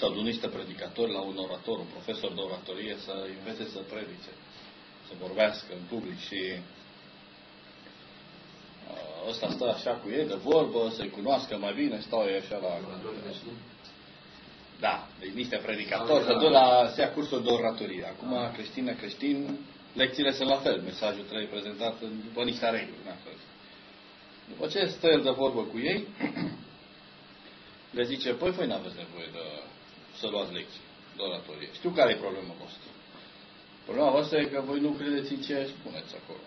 sau du niște predicatori la un orator, un profesor de oratorie să învețe să predice, să vorbească în public și uh, ăsta stă așa cu ei de vorbă, să-i cunoască mai bine, stau ei așa la... Da, deci niște predicatori să duc la se ia cursul de oratorie. Acum, creștină, creștin, lecțiile sunt la fel. Mesajul trebuie prezentat după niște reguli. După ce stă el de vorbă cu ei, le zice, păi voi n-aveți nevoie de să luați lecții de oratorie. Știu care e problema voastră. Problema voastră e că voi nu credeți în ce spuneți acolo,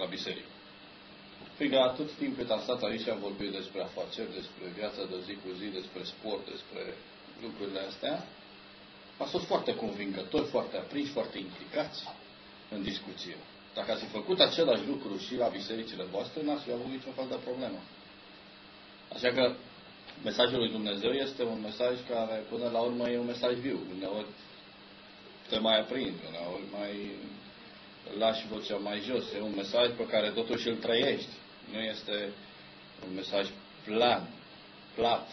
la biserică. Fiindcă atât timp cât am stat aici am vorbit despre afaceri, despre viața de zi cu zi, despre sport, despre lucrurile astea, a fost foarte convingători, foarte aprinși, foarte implicați în discuție. Dacă ați fi făcut același lucru și la bisericile voastre, n-ați fi avut niciun fel de problemă. Așa că mesajul lui Dumnezeu este un mesaj care, până la urmă, e un mesaj viu. Uneori te mai aprind, uneori mai lași vocea mai jos. E un mesaj pe care totuși îl trăiești. Nu este un mesaj plan, plat.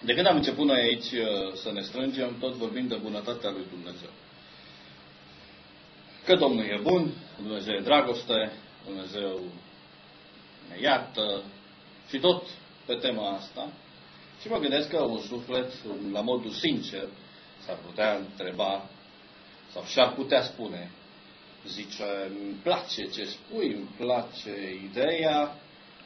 De când am început noi aici uh, să ne strângem, tot vorbim de bunătatea lui Dumnezeu. Că Domnul e bun, Dumnezeu e dragoste, Dumnezeu ne iartă și tot pe tema asta. Și mă gândesc că un suflet, la modul sincer, s-ar putea întreba sau și-ar putea spune, zice, îmi place ce spui, îmi place ideea,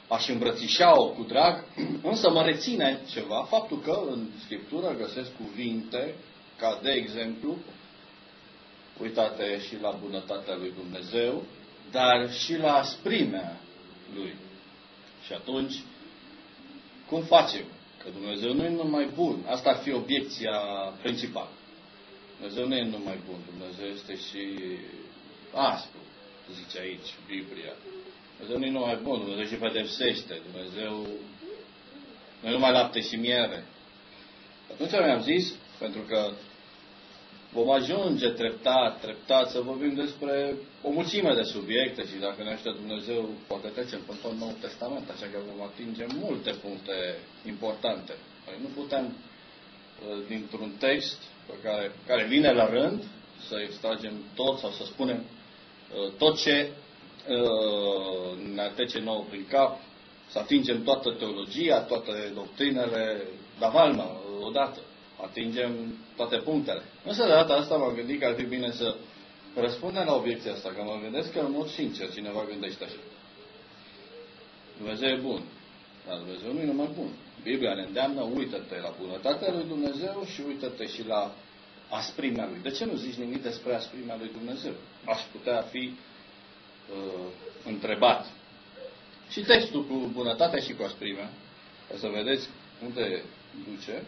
aș îmbrățișa-o cu drag, însă mă reține ceva, faptul că în Scriptură găsesc cuvinte, ca de exemplu, uitate și la bunătatea lui Dumnezeu, dar și la asprimea lui. Și atunci, cum facem? Că Dumnezeu nu e numai bun. Asta ar fi obiecția principală. Dumnezeu nu e numai bun. Dumnezeu este și aspru, zice aici Biblia. Dumnezeu nu e numai bun. Dumnezeu și pedepsește. Dumnezeu nu e numai lapte și miere. Atunci mi-am zis, pentru că vom ajunge treptat, treptat să vorbim despre o mulțime de subiecte și dacă ne ajută Dumnezeu, poate trecem până tot Noul Testament, așa că vom atinge multe puncte importante. Noi nu putem, uh, dintr-un text pe care, care vine la rând, să extragem tot sau să spunem uh, tot ce uh, ne trece nou prin cap, să atingem toată teologia, toate doctrinele, la valma, odată atingem toate punctele. Însă de data asta m-am gândit că ar fi bine să răspundem la obiecția asta, că mă gândesc că în mod sincer cineva gândește așa. Dumnezeu e bun, dar Dumnezeu nu e numai bun. Biblia ne îndeamnă, uită-te la bunătatea lui Dumnezeu și uită-te și la asprimea lui. De ce nu zici nimic despre asprimea lui Dumnezeu? Aș putea fi uh, întrebat. Și textul cu bunătatea și cu asprimea, ca să vedeți unde duce,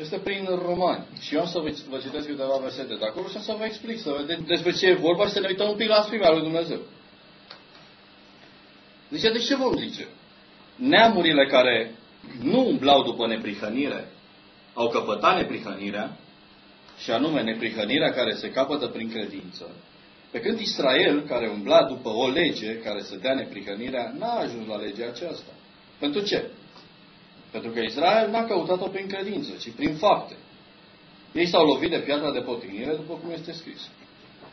este prin Romani. Și eu am să vă, vă citesc câteva versete de acolo și am să vă explic, să vedeți despre ce e vorba și să ne uităm un pic la sprimea lui Dumnezeu. Zice, de ce vom zice? Neamurile care nu umblau după neprihănire, au căpătat neprihănirea, și anume neprihănirea care se capătă prin credință, pe când Israel, care umbla după o lege care să dea neprihănirea, n-a ajuns la legea aceasta. Pentru ce? Pentru că Israel n-a căutat-o prin credință, ci prin fapte. Ei s-au lovit de piatra de potignire, după cum este scris.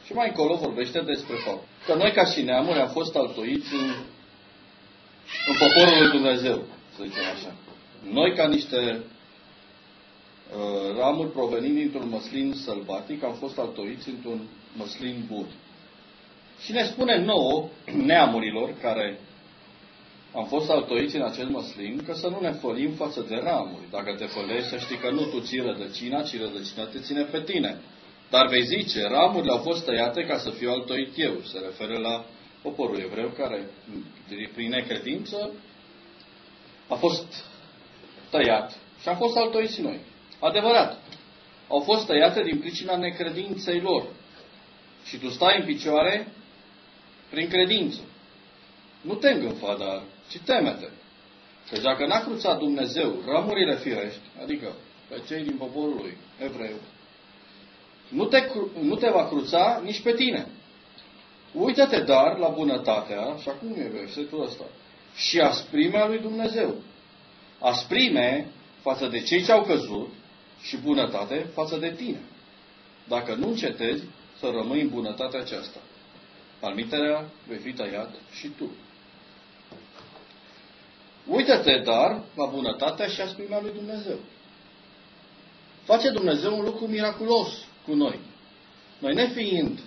Și mai încolo vorbește despre fapt. Că noi, ca și neamuri, am fost altoiți în, în poporul lui Dumnezeu, să zicem așa. Noi, ca niște uh, ramuri provenind dintr-un măslin sălbatic, am fost altoiți într-un măslin bun. Și ne spune nouă, neamurilor, care am fost altoiți în acel măslin că să nu ne fălim față de ramuri. Dacă te fălești, să știi că nu tu ții rădăcina, ci rădăcina te ține pe tine. Dar vei zice, ramurile au fost tăiate ca să fiu altoit eu. Se referă la poporul evreu care, prin necredință, a fost tăiat și am fost altoiți noi. Adevărat. Au fost tăiate din pricina necredinței lor. Și tu stai în picioare prin credință. Nu te îngânfa, dar ci temete. Deci dacă n-a cruțat Dumnezeu rămurile firești, adică pe cei din poporul lui, evreu, nu te, nu te va cruța nici pe tine. Uită-te dar la bunătatea, și acum e versetul ăsta, și asprimea lui Dumnezeu. Asprime față de cei ce au căzut și bunătate față de tine. Dacă nu încetezi să rămâi în bunătatea aceasta. Almiterea vei fi tăiat și tu. Uită-te, dar, la bunătatea și asprimea lui Dumnezeu. Face Dumnezeu un lucru miraculos cu noi. Noi nefiind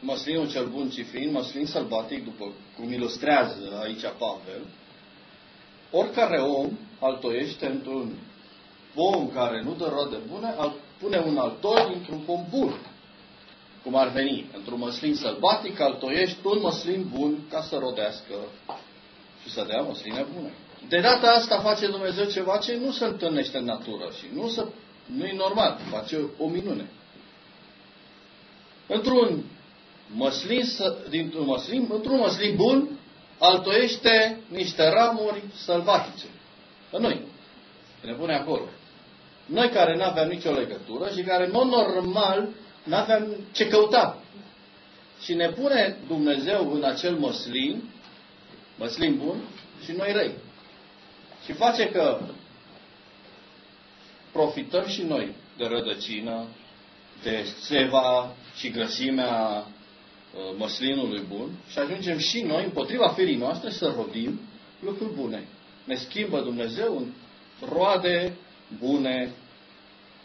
măslinul cel bun, ci fiind măslin sălbatic, după cum ilustrează aici Pavel, oricare om altoiește într-un pom care nu dă roade bune, pune un altoi dintr-un pom bun. Cum ar veni, într-un măslin sălbatic, altoiești un măslin bun ca să rodească și să dea măsline bune. De data asta face Dumnezeu ceva ce nu se întâlnește în natură și nu, se, nu e normal, face o minune. Într-un măslin, dintr-un măslin, într-un măslin bun, altoiește niște ramuri sălbatice. Că noi. Ne pune acolo. Noi care nu aveam nicio legătură și care, în mod normal, nu aveam ce căuta. Și ne pune Dumnezeu în acel măslin, măslin bun, și noi răi. Și face că profităm și noi de rădăcină, de seva și grăsimea uh, măslinului bun și ajungem și noi, împotriva firii noastre, să rodim lucruri bune. Ne schimbă Dumnezeu în roade bune.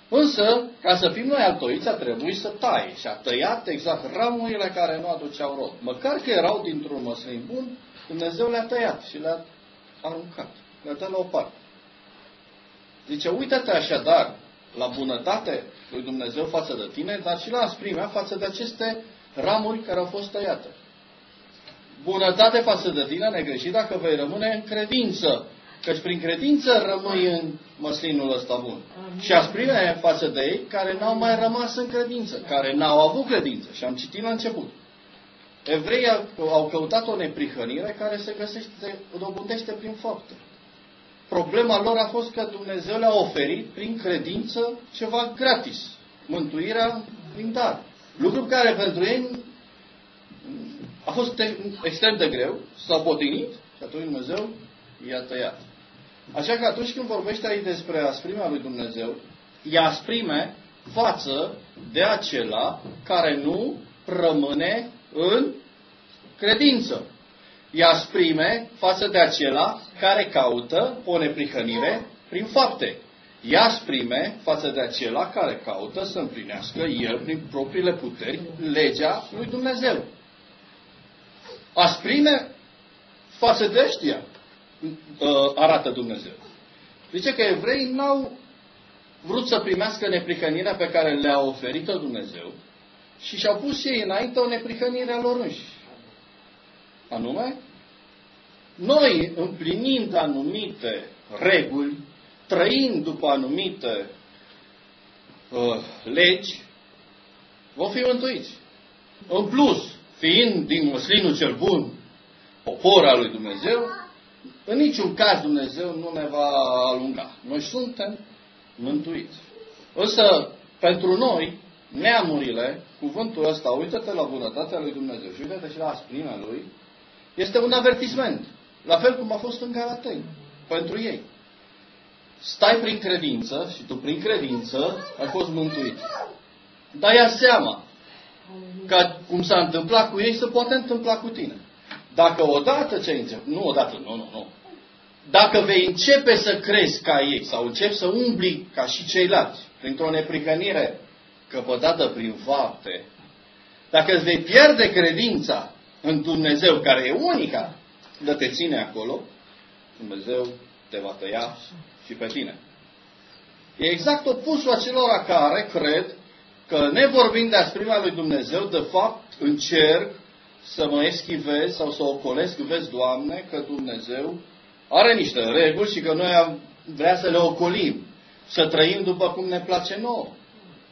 Însă, ca să fim noi altoiți, a trebuit să taie. Și a tăiat exact ramurile care nu aduceau rod. Măcar că erau dintr-un măslin bun, Dumnezeu le-a tăiat și le-a aruncat. Le-a dat la o parte. Zice, uită-te așadar la bunătate lui Dumnezeu față de tine, dar și la asprimea față de aceste ramuri care au fost tăiate. Bunătate față de tine, negreșit, dacă vei rămâne în credință. Căci prin credință rămâi în măslinul ăsta bun. Amin. Și asprime față de ei care n-au mai rămas în credință, care n-au avut credință. Și am citit la început. Evreii au căutat o neprihănire care se găsește, dobândește prin fapte. Problema lor a fost că Dumnezeu le-a oferit prin credință ceva gratis. Mântuirea prin dar. Lucru care pentru ei a fost extrem de greu, s-au potinit și atunci Dumnezeu i-a tăiat. Așa că atunci când vorbește aici despre asprimea lui Dumnezeu, e asprime față de acela care nu rămâne în credință. E asprime față de acela care caută o neprihănire prin fapte. E asprime față de acela care caută să împlinească el, prin propriile puteri, legea lui Dumnezeu. Asprime față de ăștia uh, arată Dumnezeu. Zice că evreii n-au vrut să primească neprihănirea pe care le-a oferit-o Dumnezeu și și-au pus ei înainte o neprihănire a lor înși. Anume, noi împlinind anumite reguli, trăind după anumite uh, legi, vom fi mântuiți. În plus, fiind din măslinul cel bun, popor al lui Dumnezeu, în niciun caz Dumnezeu nu ne va alunga. Noi suntem mântuiți. Însă, pentru noi, neamurile, cuvântul ăsta, uită-te la bunătatea lui Dumnezeu și uită-te și la asprimea lui, este un avertisment. La fel cum a fost în Galateni, pentru ei. Stai prin credință și tu prin credință ai fost mântuit. Dar ia seama că cum s-a întâmplat cu ei, se poate întâmpla cu tine. Dacă odată ce ai nu odată, nu, nu, nu. Dacă vei începe să crezi ca ei sau începi să umbli ca și ceilalți, printr-o neprihănire căpătată prin fapte, dacă îți vei pierde credința în Dumnezeu, care e unica, de te ține acolo, Dumnezeu te va tăia și pe tine. E exact opusul acelora care cred că nevorbind de asprimea lui Dumnezeu, de fapt încerc să mă eschivez sau să ocolesc, vezi, Doamne, că Dumnezeu are niște reguli și că noi am vrea să le ocolim, să trăim după cum ne place nouă.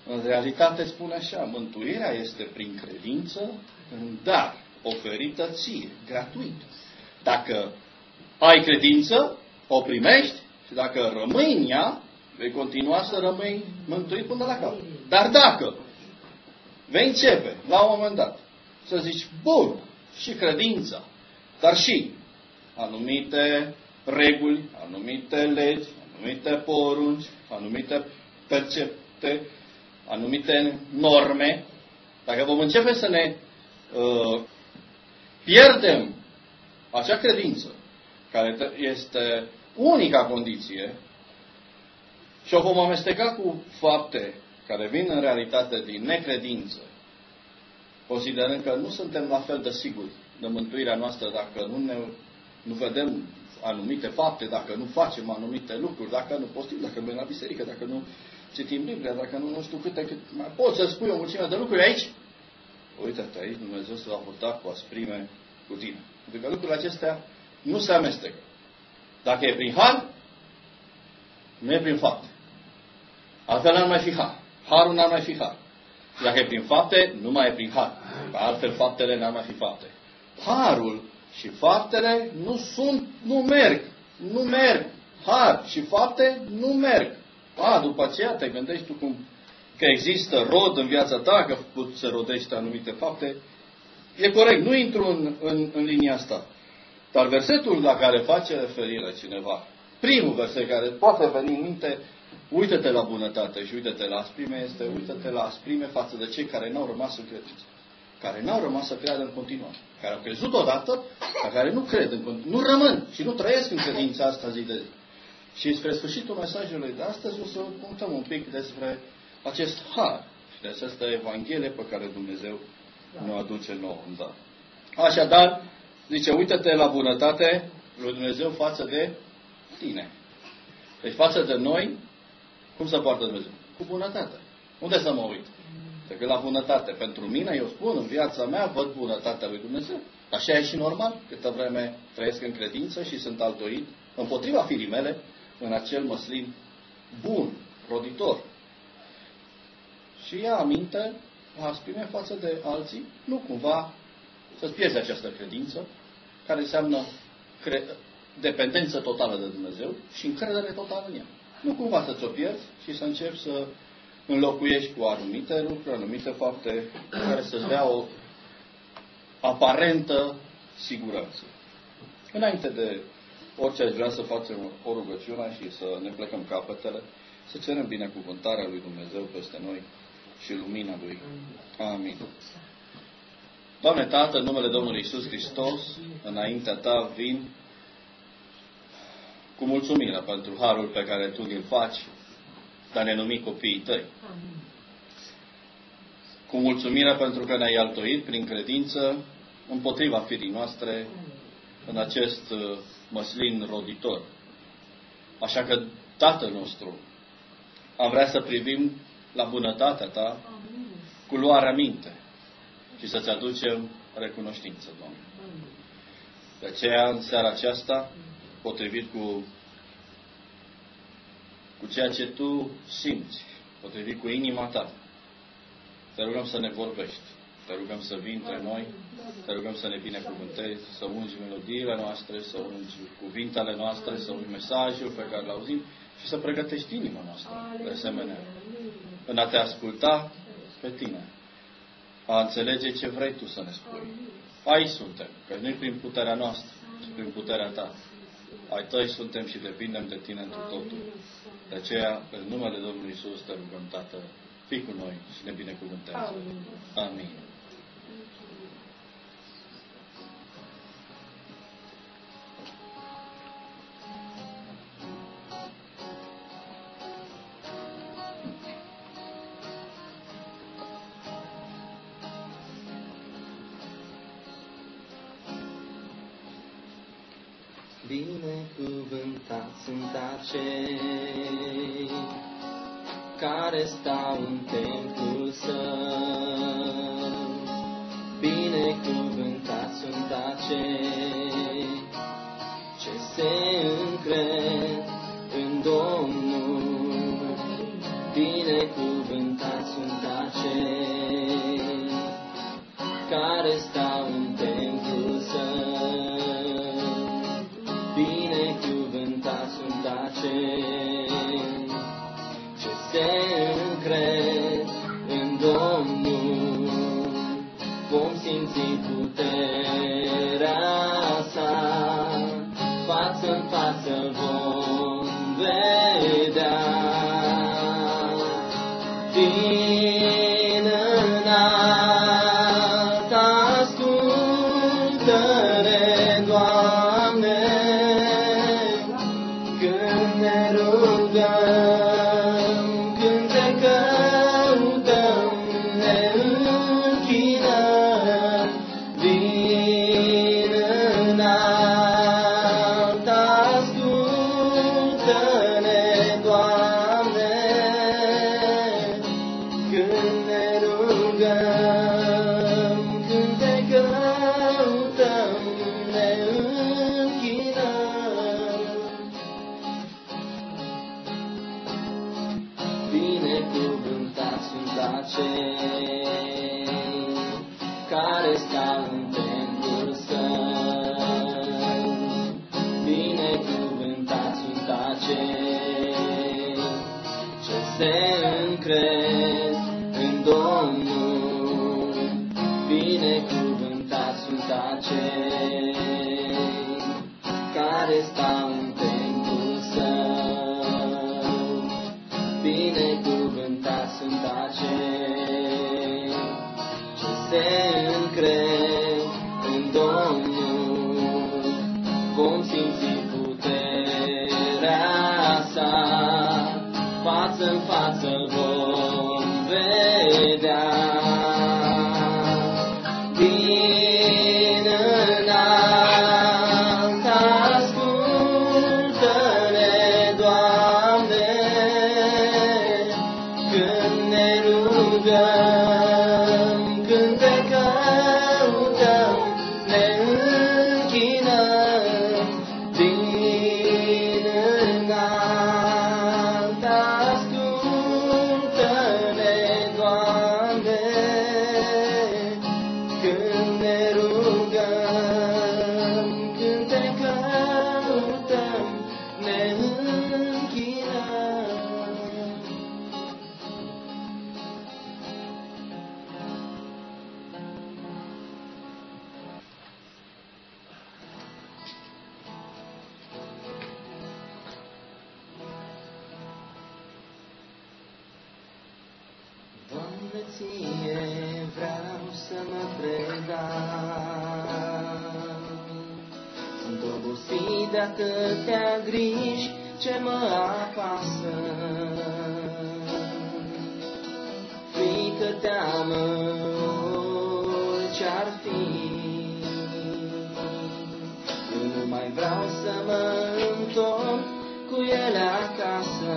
În realitate spune așa, mântuirea este prin credință în dar oferită ție, gratuit. Dacă ai credință, o primești și dacă rămâi în ea, vei continua să rămâi mântuit până la capăt. Dar dacă vei începe, la un moment dat, să zici, bun, și credința, dar și anumite reguli, anumite legi, anumite porunci, anumite percepte, anumite norme, dacă vom începe să ne uh, pierdem acea credință, care este unica condiție, și o vom amesteca cu fapte care vin în realitate din necredință, considerând că nu suntem la fel de siguri de mântuirea noastră dacă nu, ne, nu vedem anumite fapte, dacă nu facem anumite lucruri, dacă nu postim, dacă mergem la biserică, dacă nu citim Biblia, dacă nu, nu știu câte, cât, mai poți să spui o mulțime de lucruri aici? Uite-te aici, Dumnezeu se va purta cu asprime cu tine. Pentru că lucrurile acestea nu se amestecă. Dacă e prin har, nu e prin fapte. Altfel n-ar mai fi har. Harul n-ar mai fi har. Dacă e prin fapte, nu mai e prin har. Altfel faptele n-ar mai fi fapte. Harul și faptele nu sunt, nu merg. Nu merg. Har și fapte nu merg. A, după aceea te gândești tu cum că există rod în viața ta, că se rodește anumite fapte. E corect, nu intru în, în, în linia asta. Dar versetul la care face referire cineva, primul verset care poate veni în minte, uită-te la bunătate și uită-te la asprime, este uită-te la asprime față de cei care n-au rămas în credință. Care n-au rămas să creadă în continuare. Care au crezut odată, dar care nu cred în continuare. Nu rămân și nu trăiesc în credința asta zi de zi. Și spre sfârșitul mesajului de astăzi o să punctăm un pic despre acest har și de această Evanghelie pe care Dumnezeu ne aduce nouă în dar. Așadar, zice, uită-te la bunătate lui Dumnezeu față de tine. Deci față de noi, cum se poartă Dumnezeu? Cu bunătate. Unde să mă uit? Decât la bunătate. Pentru mine, eu spun, în viața mea, văd bunătatea lui Dumnezeu. Așa e și normal, câtă vreme trăiesc în credință și sunt altoit, împotriva firii mele, în acel măslin bun, roditor. Și ia aminte la aspime față de alții, nu cumva să-ți pierzi această credință, care înseamnă cre- dependență totală de Dumnezeu și încredere totală în ea. Nu cumva să ți-o pierzi și să începi să înlocuiești cu anumite lucruri, anumite fapte care să-ți dea o aparentă siguranță. Înainte de orice aș vrea să facem o rugăciune și să ne plecăm capetele, să cerem binecuvântarea lui Dumnezeu peste noi și lumina Lui. Amin. Doamne Tată, în numele Domnului Isus Hristos, înaintea Ta vin cu mulțumire pentru harul pe care Tu îl faci, dar ne numi copiii Tăi. Cu mulțumire pentru că ne-ai altoit prin credință împotriva firii noastre în acest uh, măslin roditor. Așa că, Tatăl nostru, am vrea să privim la bunătatea Ta cu luarea minte și să-ți aducem recunoștință, Doamne. De aceea, în seara aceasta, potrivit cu, cu ceea ce Tu simți, potrivit cu inima Ta, te rugăm să ne vorbești. Te rugăm să vii între noi, te rugăm să ne binecuvântezi, să ungi melodiile noastre, să ungi cuvintele noastre, să ungi mesajul pe care l auzim și să pregătești inima noastră, de asemenea, în a te asculta pe tine, a înțelege ce vrei tu să ne spui. Aici suntem, că nu prin puterea noastră, ci prin puterea ta. Ai tăi suntem și depindem de tine într totul. De aceea, în numele Domnului Isus, te rugăm, Tată, fii cu noi și ne binecuvântează. Amin. Binecuvântați sunt acei care stau în templul său. Binecuvântați sunt acei ce se Doamne, nu fi de atâtea griji ce mă apasă. Frică, teamă, orice-ar fi, eu nu mai vreau să mă întorc cu el acasă.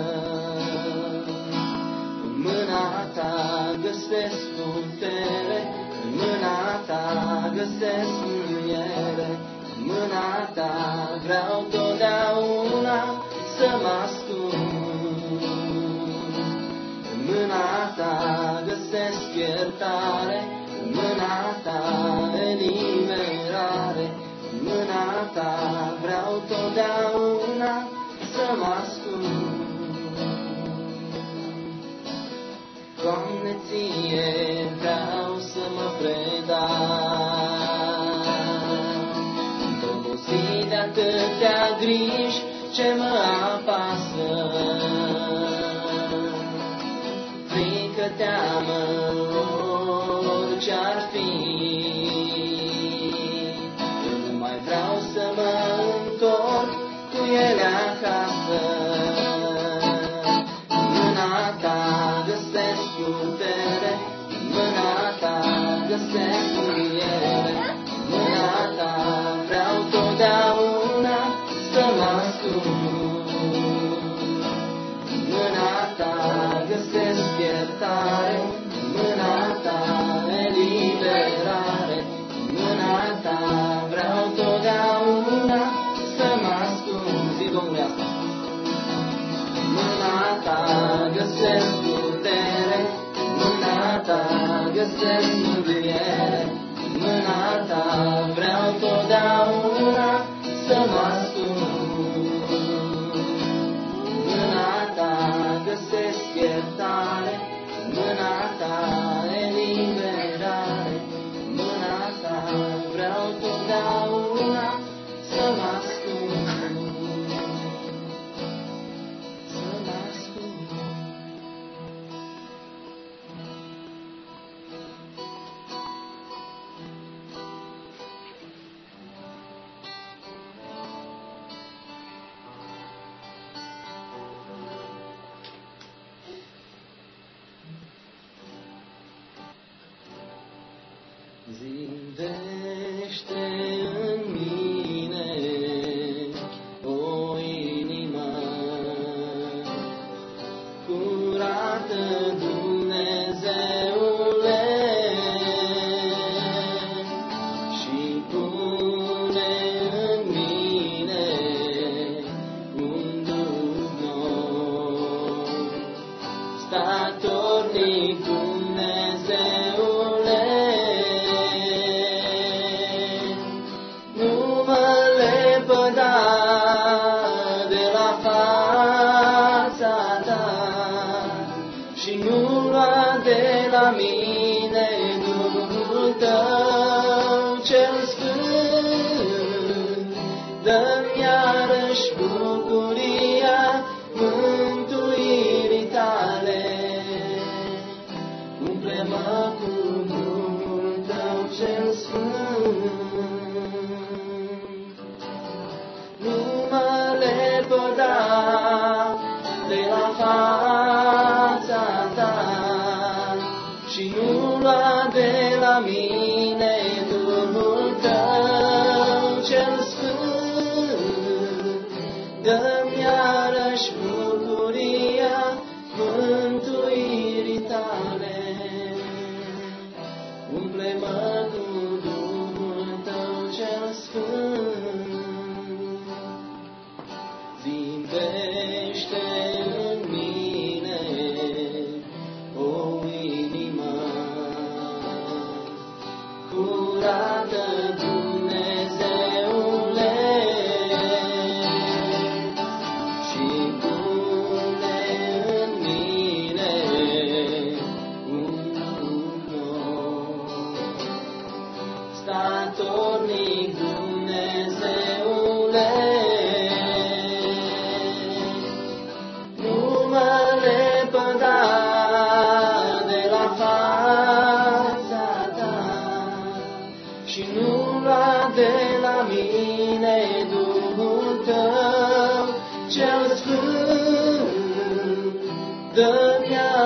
În mâna ta găsesc putere, în mâna ta găsesc mâna ta Vreau totdeauna să mă ascund. În mâna ta găsesc iertare În mâna ta eliberare. În mâna ta vreau totdeauna să mă ascund. Doamne, ție vreau să mă predau griji ce mă apasă. Frică, teamă, orice ar găsesc putere, mâna ta găsesc mângâiere, mâna ta vreau totdeauna. leaving cel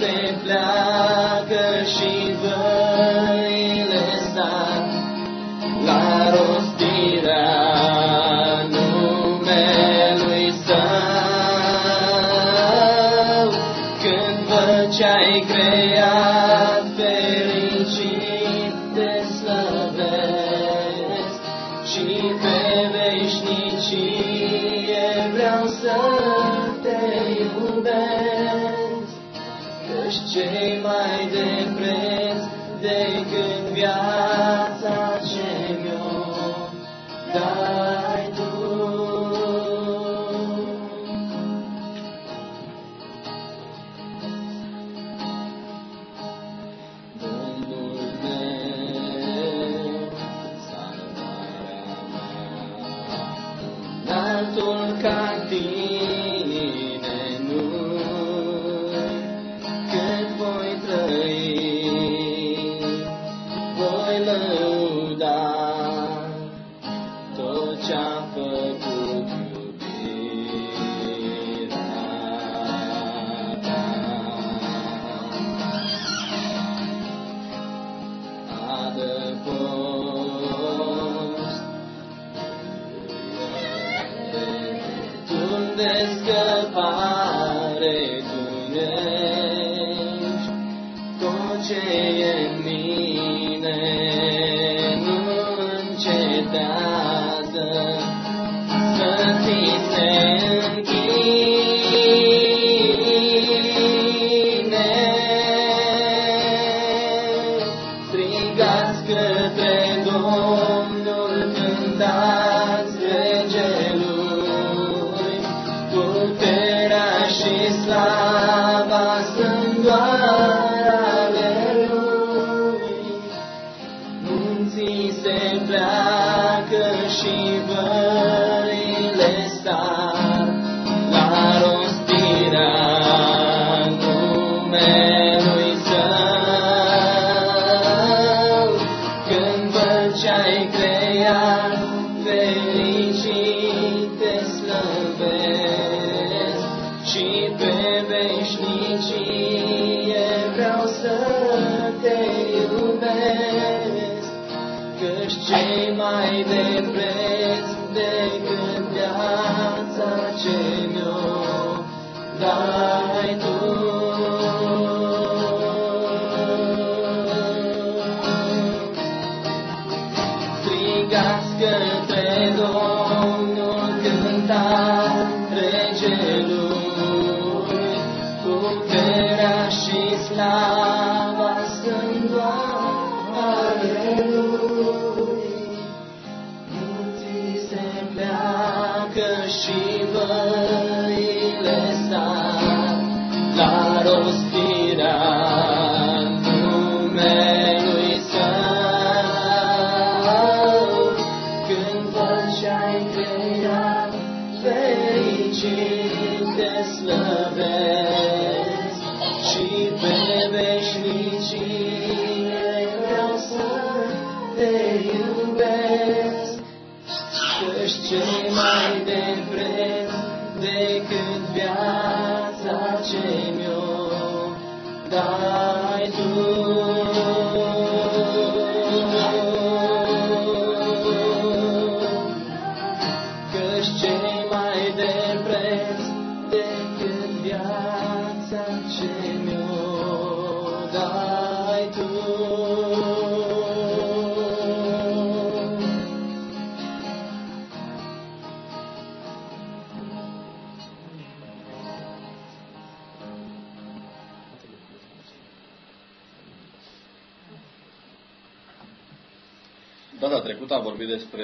Lui. Veșnicie vreau să te iubesc. Căci cei mai de preț decât viața ce mi-o dai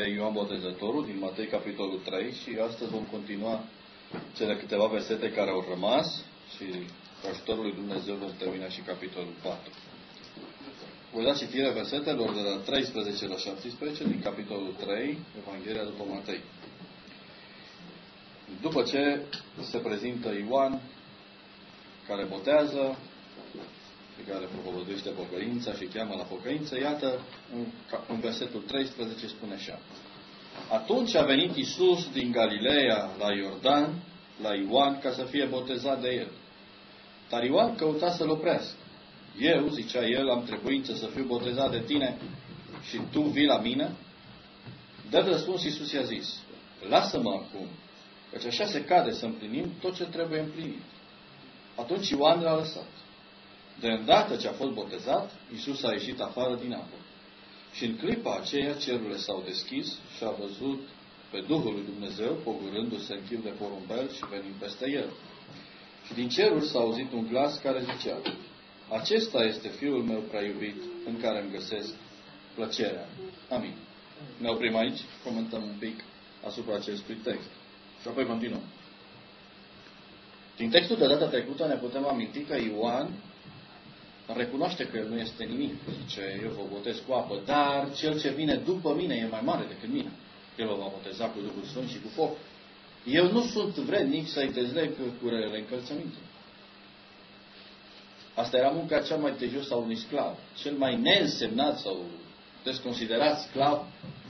despre Ioan Botezătorul din Matei capitolul 3 și astăzi vom continua cele câteva versete care au rămas și cu ajutorul lui Dumnezeu vom termina și capitolul 4. Voi da citire versetelor de la 13 la 17 din capitolul 3, Evanghelia după Matei. După ce se prezintă Ioan, care botează, pe care propovăduiește pocăința și cheamă la pocăință, iată, în, în versetul 13 spune așa. Atunci a venit Isus din Galileea la Iordan, la Ioan, ca să fie botezat de el. Dar Ioan căuta să-l oprească. Eu, zicea el, am trebuință să fiu botezat de tine și tu vii la mine? Dă răspuns Iisus i-a zis, lasă-mă acum, căci așa se cade să împlinim tot ce trebuie împlinit. Atunci Ioan l-a lăsat. De îndată ce a fost botezat, Isus a ieșit afară din apă. Și în clipa aceea cerurile s-au deschis și a văzut pe Duhul lui Dumnezeu pogorându-se în chip de porumbel și venind peste el. Și din ceruri s-a auzit un glas care zicea, Acesta este Fiul meu prea iubit, în care îmi găsesc plăcerea. Amin. Ne oprim aici, comentăm un pic asupra acestui text. Și apoi continuăm. Din textul de data trecută ne putem aminti că Ioan recunoaște că el nu este nimic. Zice, eu vă botez cu apă, dar cel ce vine după mine e mai mare decât mine. El vă va boteza cu Duhul Sfânt și cu foc. Eu nu sunt vrednic să-i dezleg curele încălțăminte. Asta era munca cea mai de jos a unui sclav. Cel mai neînsemnat sau desconsiderat sclav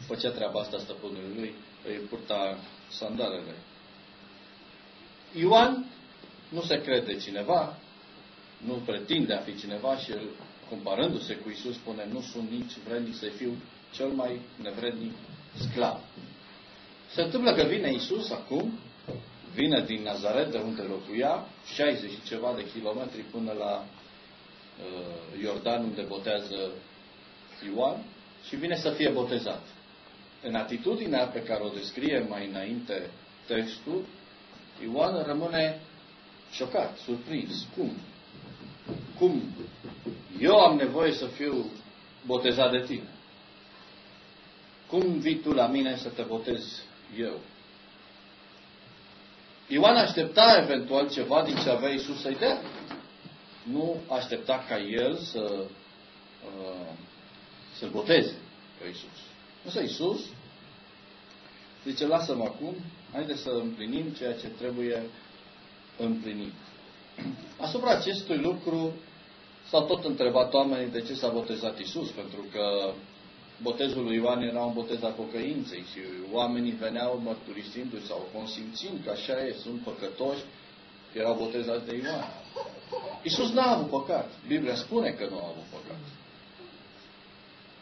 făcea treaba asta stăpânului lui, îi purta sandalele. Ioan nu se crede cineva, nu pretinde a fi cineva și el, comparându-se cu Isus, spune, nu sunt nici vrednic să fiu cel mai nevrednic sclav. Se întâmplă că vine Isus acum, vine din Nazaret, de unde locuia, 60 și ceva de kilometri până la uh, Iordan, unde botează Ioan, și vine să fie botezat. În atitudinea pe care o descrie mai înainte textul, Ioan rămâne șocat, surprins. Cum? Cum eu am nevoie să fiu botezat de tine? Cum vii tu la mine să te botezi eu? Ioan aștepta eventual ceva din ce avea Isus să-i dea. Nu aștepta ca el să, uh, să boteze pe Isus. Însă Isus zice, lasă-mă acum, haide să împlinim ceea ce trebuie împlinit. Asupra acestui lucru s-au tot întrebat oamenii de ce s-a botezat Isus, pentru că botezul lui Ioan era un botez a pocăinței și oamenii veneau mărturisindu-și sau consimțind că așa e, sunt păcătoși, erau botezați de Ioan. Isus n-a avut păcat. Biblia spune că nu a avut păcat.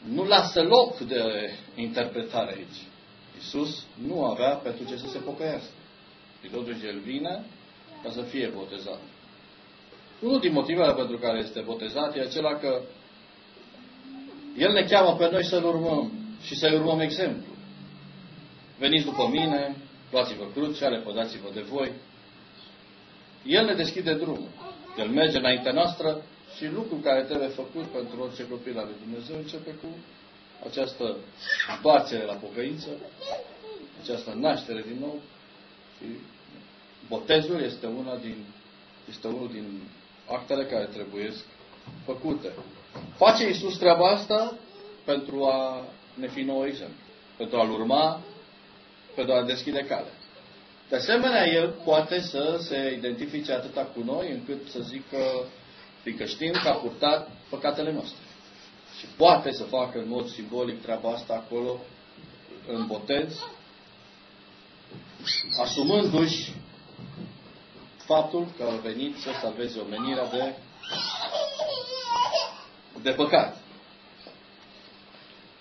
Nu lasă loc de interpretare aici. Isus nu avea pentru ce să se pocăiască. Și totuși El vine ca să fie botezat. Unul din motivele pentru care este botezat e acela că El ne cheamă pe noi să-L urmăm și să-i urmăm exemplu. Veniți după mine, luați-vă crucea, lepădați-vă de voi. El ne deschide drumul. El merge înaintea noastră și lucrul care trebuie făcut pentru orice copil al lui Dumnezeu începe cu această întoarcere la pocăință, această naștere din nou și botezul este, una din, este unul din actele care trebuie făcute. Face Iisus treaba asta pentru a ne fi nou exemplu, pentru a-L urma, pentru a deschide calea. De asemenea, El poate să se identifice atâta cu noi încât să zică, fiindcă știm că a purtat păcatele noastre. Și poate să facă în mod simbolic treaba asta acolo, în botez, asumându-și faptul că a venit să salveze omenirea de, de păcat.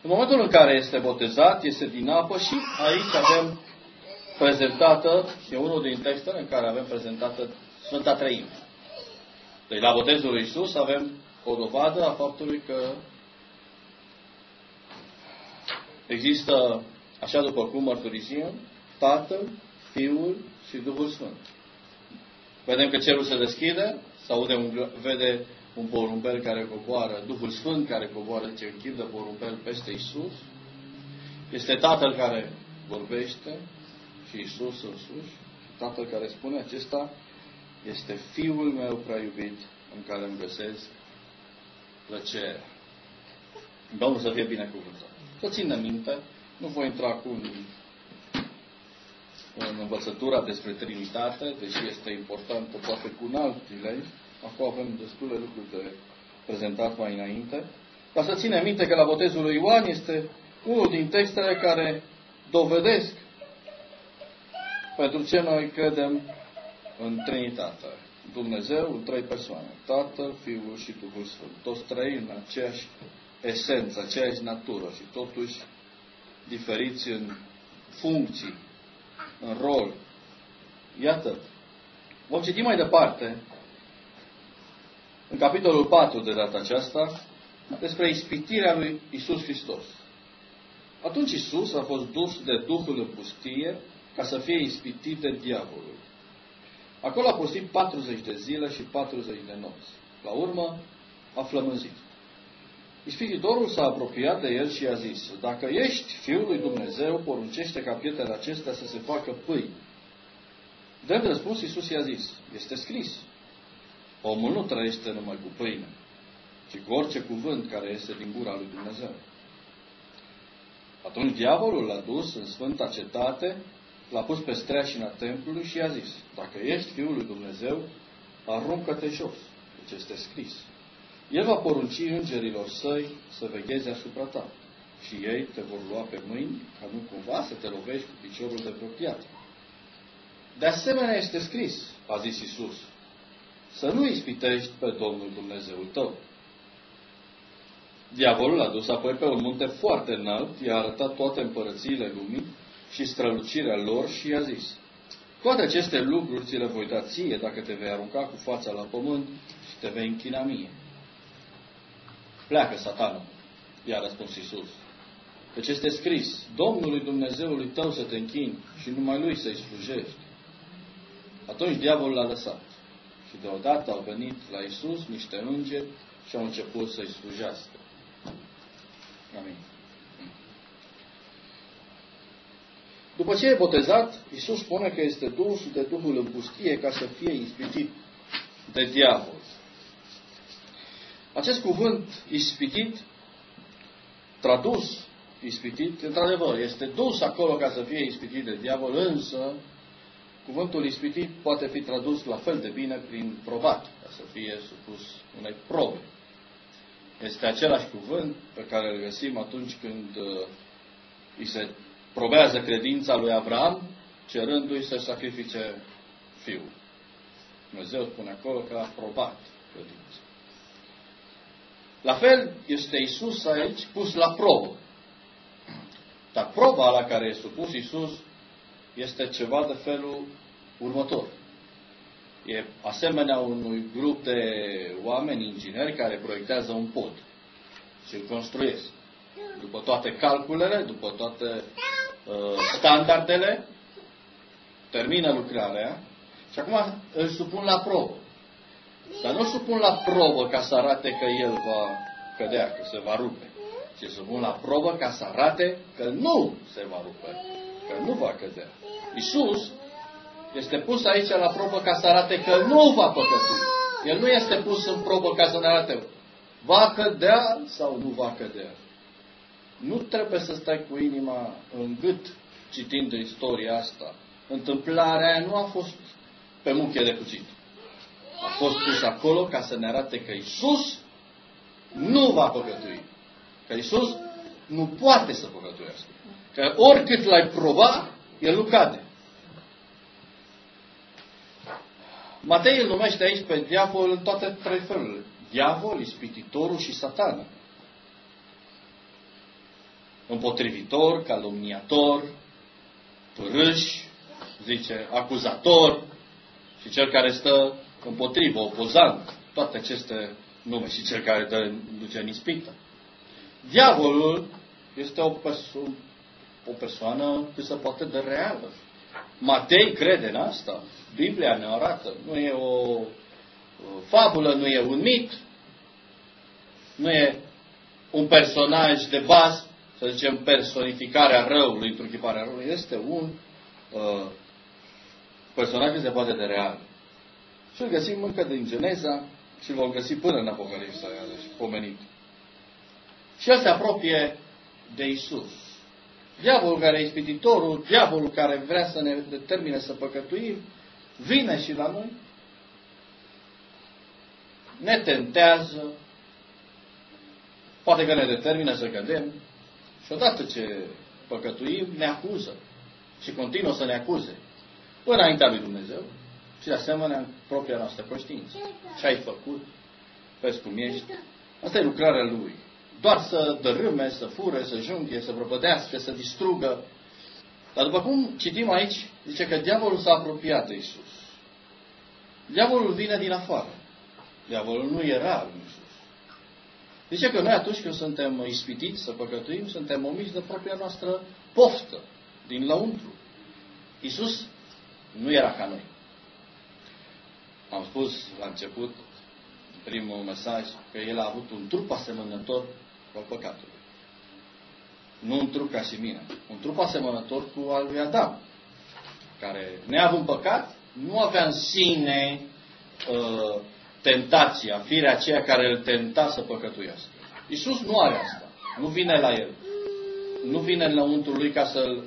În momentul în care este botezat, este din apă și aici avem prezentată, e unul din textele în care avem prezentată Sfânta Treime. Deci la botezul lui Isus avem o dovadă a faptului că există, așa după cum mărturisim, Tatăl, Fiul și Duhul Sfânt. Vedem că cerul se deschide, se aude un, vede un porumbel care coboară, Duhul Sfânt care coboară, ce închid de porumbel peste Isus. Este Tatăl care vorbește și Isus însuși. Tatăl care spune acesta este Fiul meu prea iubit în care îmi găsesc plăcere. Domnul să fie binecuvântat. Să țină minte, nu voi intra acum în învățătura despre Trinitate, deși este importantă poate cu un alt delay. Acum avem destule lucruri de prezentat mai înainte. Ca să ținem minte că la botezul lui Ioan este unul din textele care dovedesc pentru ce noi credem în Trinitate. Dumnezeu în trei persoane. Tatăl, Fiul și Duhul Sfânt. Toți trei în aceeași esență, aceeași natură și totuși diferiți în funcții în rol. Iată. Vom citi mai departe. în capitolul 4 de data aceasta, despre ispitirea lui Isus Hristos. Atunci Isus a fost dus de Duhul în pustie ca să fie ispitit de diavolul. Acolo a postit 40 de zile și 40 de nopți. La urmă a flămânzit. Ispititorul s-a apropiat de el și i-a zis, dacă ești Fiul lui Dumnezeu, poruncește ca pietrele acestea să se facă pâi. Dând răspuns, Iisus i-a zis, este scris, omul nu trăiește numai cu pâine, ci cu orice cuvânt care este din gura lui Dumnezeu. Atunci diavolul l-a dus în sfânta cetate, l-a pus pe streașina templului și i-a zis, dacă ești Fiul lui Dumnezeu, aruncă-te jos, deci este scris. El va porunci îngerilor săi să vegheze asupra ta și ei te vor lua pe mâini ca nu cumva să te lovești cu piciorul de vreo piatră. De asemenea este scris, a zis Isus, să nu ispitești pe Domnul Dumnezeul tău. Diavolul l-a dus apoi pe un munte foarte înalt, i-a arătat toate împărățiile lumii și strălucirea lor și i-a zis, toate aceste lucruri ți le voi da ție dacă te vei arunca cu fața la pământ și te vei închina mie. Pleacă, satanul, i-a răspuns Isus. Deci este scris, Domnului Dumnezeului tău să te închini și numai Lui să-i slujești. Atunci diavolul l-a lăsat. Și deodată au venit la Isus niște îngeri și au început să-i slujească. Amin. După ce e botezat, Isus spune că este dus de Duhul în pustie ca să fie ispitit de diavol. Acest cuvânt ispitit, tradus ispitit, într-adevăr, este dus acolo ca să fie ispitit de diavol, însă cuvântul ispitit poate fi tradus la fel de bine prin probat, ca să fie supus unei probe. Este același cuvânt pe care îl găsim atunci când uh, îi se probează credința lui Avram, cerându-i să sacrifice fiul. Dumnezeu spune acolo că a probat credința. La fel este Isus aici pus la probă. Dar proba la care e supus Isus este ceva de felul următor. E asemenea unui grup de oameni ingineri care proiectează un pod și îl construiesc. După toate calculele, după toate uh, standardele, termină lucrarea și acum îl supun la probă. Dar nu supun la probă ca să arate că el va cădea, că se va rupe. Ci supun la probă ca să arate că nu se va rupe, că nu va cădea. Iisus este pus aici la probă ca să arate că nu va păcătui. El nu este pus în probă ca să ne arate va cădea sau nu va cădea. Nu trebuie să stai cu inima în gât citind istoria asta. Întâmplarea aia nu a fost pe muche de cuțit a fost pus acolo ca să ne arate că Isus nu va păcătui. Că Isus nu poate să păcătuiască. Că oricât l-ai proba, el nu cade. Matei îl numește aici pe diavol în toate trei felurile. Diavol, ispititorul și satană. Împotrivitor, calumniator, părâș, zice, acuzator și cel care stă împotrivă, opozant, toate aceste nume și cel care te duce în ispită. Diavolul este o, perso- o persoană cât se poate de reală. Matei crede în asta. Biblia ne arată. Nu e o fabulă, nu e un mit. Nu e un personaj de bază, să zicem, personificarea răului, întruchiparea răului. Este un uh, personaj cât se poate de real. Și îl găsim încă din Geneza și îl vom găsi până în Apocalipsa, deci pomenit. Și el se apropie de Isus. Diavolul care e ispititorul, diavolul care vrea să ne determine să păcătuim, vine și la noi, ne tentează, poate că ne determină să cădem și odată ce păcătuim, ne acuză și continuă să ne acuze înaintea lui Dumnezeu și de asemenea în propria noastră conștiință. Ce ai făcut? Vezi cum ești? Asta e lucrarea lui. Doar să dărâme, să fure, să junghe, să prăpădească, să distrugă. Dar după cum citim aici, zice că diavolul s-a apropiat de Isus. Diavolul vine din afară. Diavolul nu era în Iisus. Zice că noi atunci când suntem ispitiți să păcătuim, suntem omiși de propria noastră poftă din lăuntru. Iisus nu era ca noi. Am spus la început, primul mesaj, că el a avut un trup asemănător cu al păcatului. Nu un trup ca și mine. Un trup asemănător cu al lui Adam, care, neavând păcat, nu avea în sine uh, tentația, firea aceea care îl tenta să păcătuiască. Iisus nu are asta. Nu vine la el. Nu vine înăuntru lui ca să-l...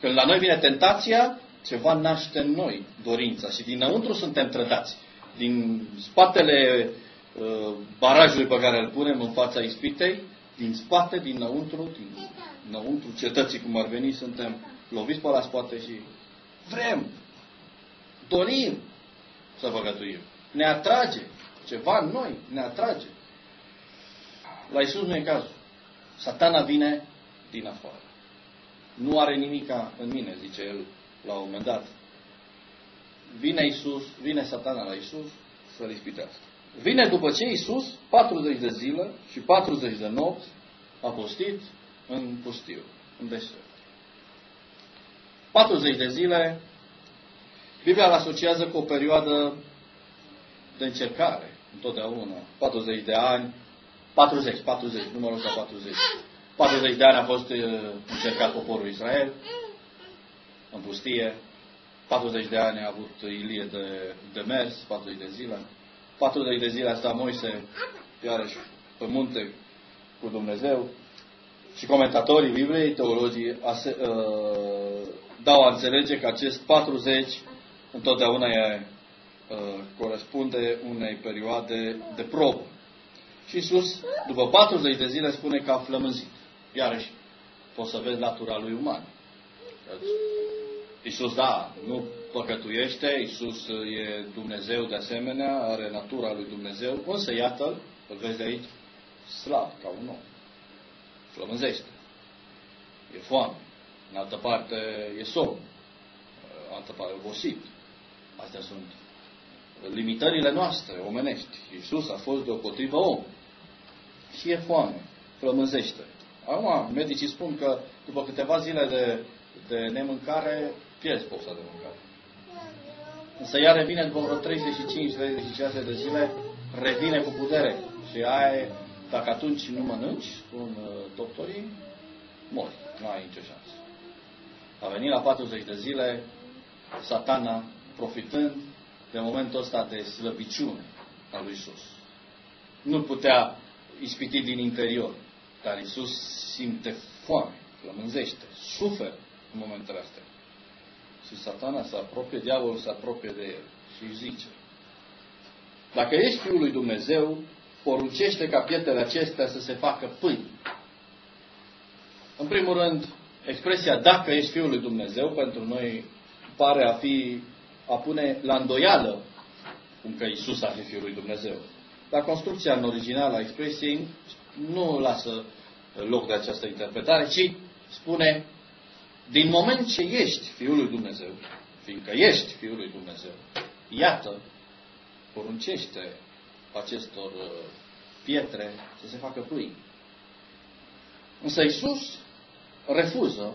Când la noi vine tentația, ceva naște în noi dorința și dinăuntru suntem trădați. Din spatele uh, barajului pe care îl punem în fața ispitei, din spate, dinăuntru, din înăuntru cetății cum ar veni, suntem loviți pe la spate și vrem, dorim să păcătuim. Ne atrage. Ceva în noi ne atrage. La Isus nu e cazul. Satana vine din afară. Nu are nimica în mine, zice el la un moment dat. Vine Isus, vine satana la Isus să-l ispitească. Vine după ce Isus 40 de zile și 40 de nopți a postit în pustiu, în deșert. 40 de zile, Biblia îl asociază cu o perioadă de încercare, întotdeauna. 40 de ani, 40, 40, numărul ăsta 40. 40 de ani a fost uh, încercat poporul Israel în pustie. 40 de ani a avut Ilie de, de mers, 40 de zile. 40 de zile a stat Moise, iarăși, pe munte cu Dumnezeu. Și comentatorii Bibliei, teologii, ase, uh, dau a înțelege că acest 40 întotdeauna e, uh, corespunde unei perioade de probă. Și Iisus, după 40 de zile, spune că a flămânzit. Iarăși, poți să vezi latura lui uman. Iisus, da, nu păcătuiește, Iisus e Dumnezeu de asemenea, are natura lui Dumnezeu, însă iată-l, îl vezi de aici, slab, ca un om. Flămânzește. E foame. În altă parte e somn. În altă parte obosit. Astea sunt limitările noastre omenești. Iisus a fost deopotrivă om. Și e foame. Flămânzește. Acum, medicii spun că după câteva zile de, de nemâncare, pierzi pofta de mâncare. Însă ea revine după vreo 35-36 de zile, revine cu putere. Și aia e, dacă atunci nu mănânci, spun uh, doctorii, mori. Nu ai nicio șansă. A venit la 40 de zile, satana, profitând de momentul ăsta de slăbiciune a lui Isus. Nu putea ispiti din interior. Dar Isus simte foame, flămânzește, suferă în momentele astea. Și satana se apropie, diavolul se apropie de el și îi zice, dacă ești Fiul lui Dumnezeu, poruncește ca pietele acestea să se facă pâini. În primul rând, expresia dacă ești Fiul lui Dumnezeu, pentru noi pare a fi, a pune la îndoială cum că Isus ar fi Fiul lui Dumnezeu. Dar construcția în originală a expresiei nu lasă loc de această interpretare, ci spune, din moment ce ești Fiul lui Dumnezeu, fiindcă ești Fiul lui Dumnezeu, iată, poruncește acestor uh, pietre să se facă pâini. Însă Isus refuză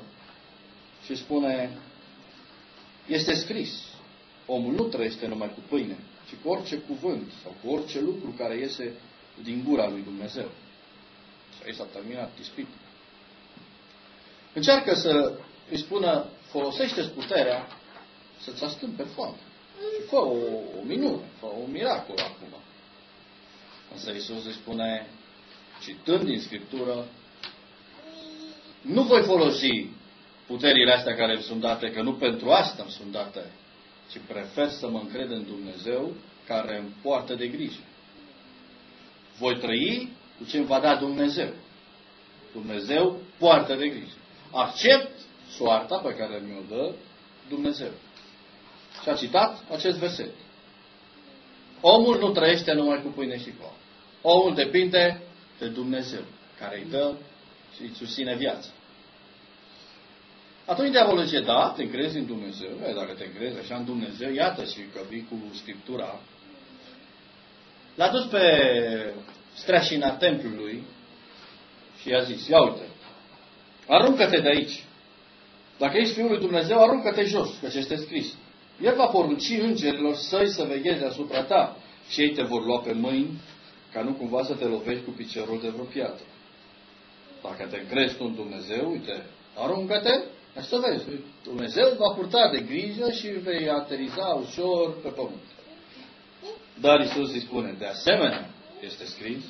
și spune, este scris, omul nu trăiește numai cu pâine, ci cu orice cuvânt sau cu orice lucru care iese din gura lui Dumnezeu. Și aici s-a terminat dispitul. Încearcă să îi spună, folosește puterea să-ți astâmpe foame. Și fă o, o minune, fă un miracol acum. Însă Iisus îi spune, citând din Scriptură, nu voi folosi puterile astea care îmi sunt date, că nu pentru asta îmi sunt date, ci prefer să mă încred în Dumnezeu care îmi poartă de grijă. Voi trăi cu ce îmi va da Dumnezeu. Dumnezeu poartă de grijă. Accept soarta pe care mi-o dă Dumnezeu. Și a citat acest verset. Omul nu trăiește numai cu pâine și cu Omul depinde de Dumnezeu, care îi dă și îi susține viața. Atunci diavolul zice, da, te încrezi în Dumnezeu. E, dacă te încrezi așa în Dumnezeu, iată și că vii cu Scriptura. L-a dus pe streașina templului și i-a zis, ia uite, aruncă-te de aici. Dacă ești Fiul lui Dumnezeu, aruncă-te jos, ce este scris. El va porunci îngerilor săi să vegheze asupra ta și ei te vor lua pe mâini ca nu cumva să te lovești cu piciorul de vreo piatră. Dacă te încrezi tu în Dumnezeu, uite, aruncă-te, să vezi, Dumnezeu îți va purta de grijă și vei ateriza ușor pe pământ. Dar Isus îi spune, de asemenea, este scris,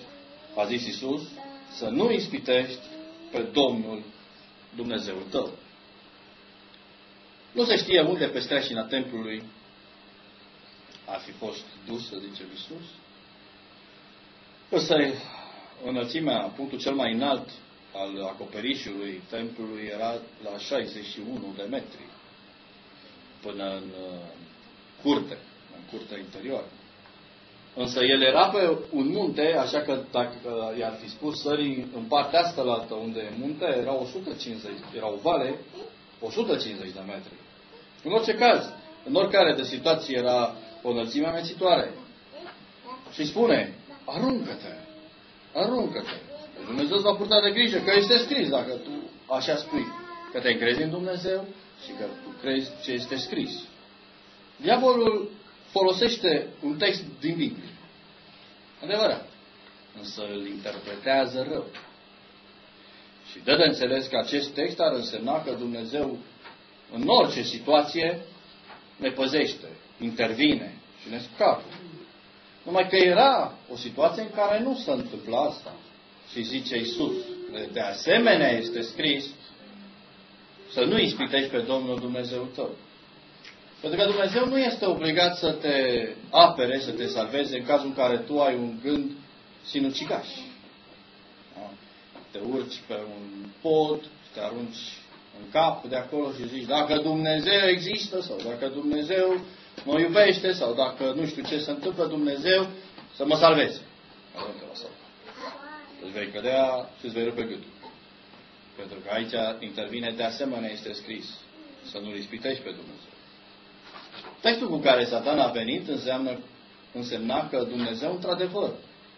a zis Isus, să nu ispitești pe Domnul Dumnezeul tău. Nu se știe unde pe streașina templului ar fi fost dus, să zicem Isus. Însă înălțimea, punctul cel mai înalt al acoperișului templului era la 61 de metri până în uh, curte, în curtea interioară. Însă el era pe un munte, așa că dacă i-ar fi spus sării în partea asta la altă, unde e munte, era 150, era o vale, 150 de metri. În orice caz, în oricare de situație era o înălțime amețitoare. Și spune, aruncă-te, aruncă-te. Dumnezeu îți va purta de grijă, că este scris dacă tu așa spui, că te încrezi în Dumnezeu și că tu crezi ce este scris. Diavolul folosește un text din Biblie. Adevărat. Însă îl interpretează rău. Și dă de înțeles că acest text ar însemna că Dumnezeu în orice situație ne păzește, intervine și ne scapă. Numai că era o situație în care nu se întâmplă asta. Și zice Isus, de asemenea este scris să nu ispitești pe Domnul Dumnezeu tău. Pentru că Dumnezeu nu este obligat să te apere, să te salveze în cazul în care tu ai un gând sinucigaș. Da? Te urci pe un pod, te arunci în cap de acolo și zici, dacă Dumnezeu există sau dacă Dumnezeu mă iubește sau dacă nu știu ce se întâmplă Dumnezeu, să mă salveze. Aruncă la salvă. Îți vei cădea și îți vei rupe gâtul. Pentru că aici intervine de asemenea este scris să nu-L ispitești pe Dumnezeu. Textul cu care Satan a venit înseamnă, însemna că Dumnezeu, într-adevăr,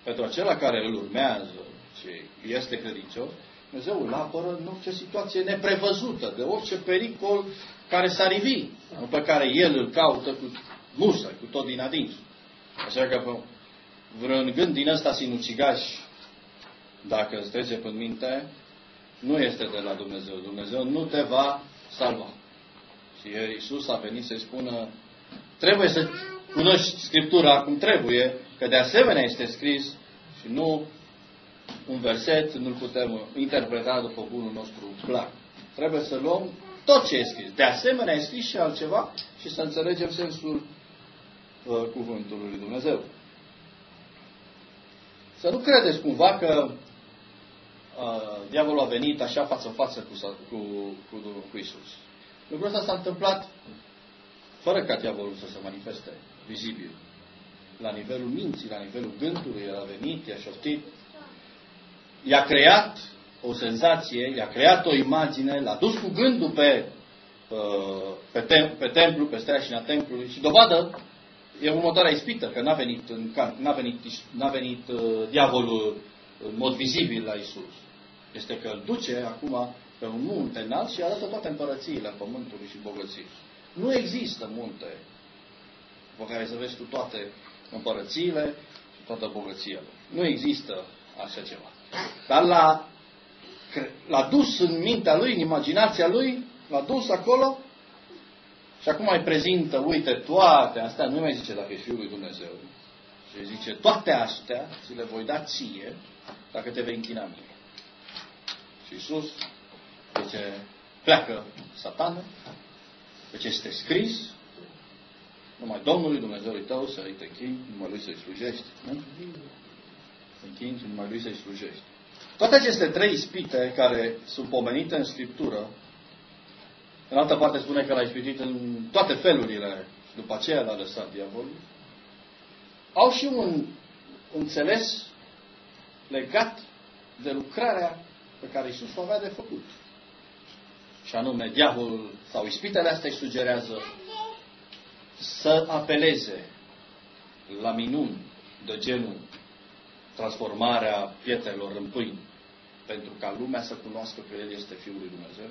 pentru acela care îl urmează și este credincios, Dumnezeu îl apără în orice situație neprevăzută, de orice pericol care s-ar rivi, pe care el îl caută cu musă, cu tot din adins. Așa că vreun gând din ăsta sinucigaș, dacă îți trece pe minte, nu este de la Dumnezeu. Dumnezeu nu te va salva. Și Iisus a venit să-i spună, trebuie să cunoști Scriptura cum trebuie, că de asemenea este scris și nu un verset nu-l putem interpreta după bunul nostru plac. Trebuie să luăm tot ce e scris. De asemenea, e scris și altceva și să înțelegem sensul uh, cuvântului lui Dumnezeu. Să nu credeți cumva că uh, diavolul a venit așa față în față cu, cu, cu, cu Isus. Lucrul ăsta s-a întâmplat fără ca diavolul să se manifeste vizibil. La nivelul minții, la nivelul gândului, el a venit, i-a șoptit, i-a creat o senzație, i-a creat o imagine, l-a dus cu gândul pe, uh, pe, tem, pe templu, pe streașina templului și dovadă e următoarea ispită, că n-a venit, în, n-a venit, n-a venit uh, diavolul în mod vizibil la Isus. Este că îl duce acum pe un munte înalt și arată toate împărățiile pământului și bogății. Nu există munte pe care să vezi tu toate împărățiile și toată bogăția. Nu există așa ceva. Dar l-a, l-a dus în mintea lui, în imaginația lui, l-a dus acolo și acum mai prezintă, uite, toate astea, nu mai zice dacă e Fiul lui Dumnezeu. Și zice, toate astea ți le voi da ție dacă te vei închina mie. Și Iisus zice, pleacă satană, deci este scris, numai Domnului Dumnezeului tău să îi te închini, numai Lui să-i slujești. Nu? Să închini și numai Lui să-i slujești. Toate aceste trei ispite care sunt pomenite în Scriptură, în altă parte spune că l-a ispitit în toate felurile și după aceea l-a lăsat diavolul, au și un înțeles legat de lucrarea pe care Iisus o avea de făcut. Și anume, diavolul sau ispitele astea îi sugerează să apeleze la minuni, de genul transformarea pietrelor în pâine, pentru ca lumea să cunoască că El este Fiul lui Dumnezeu?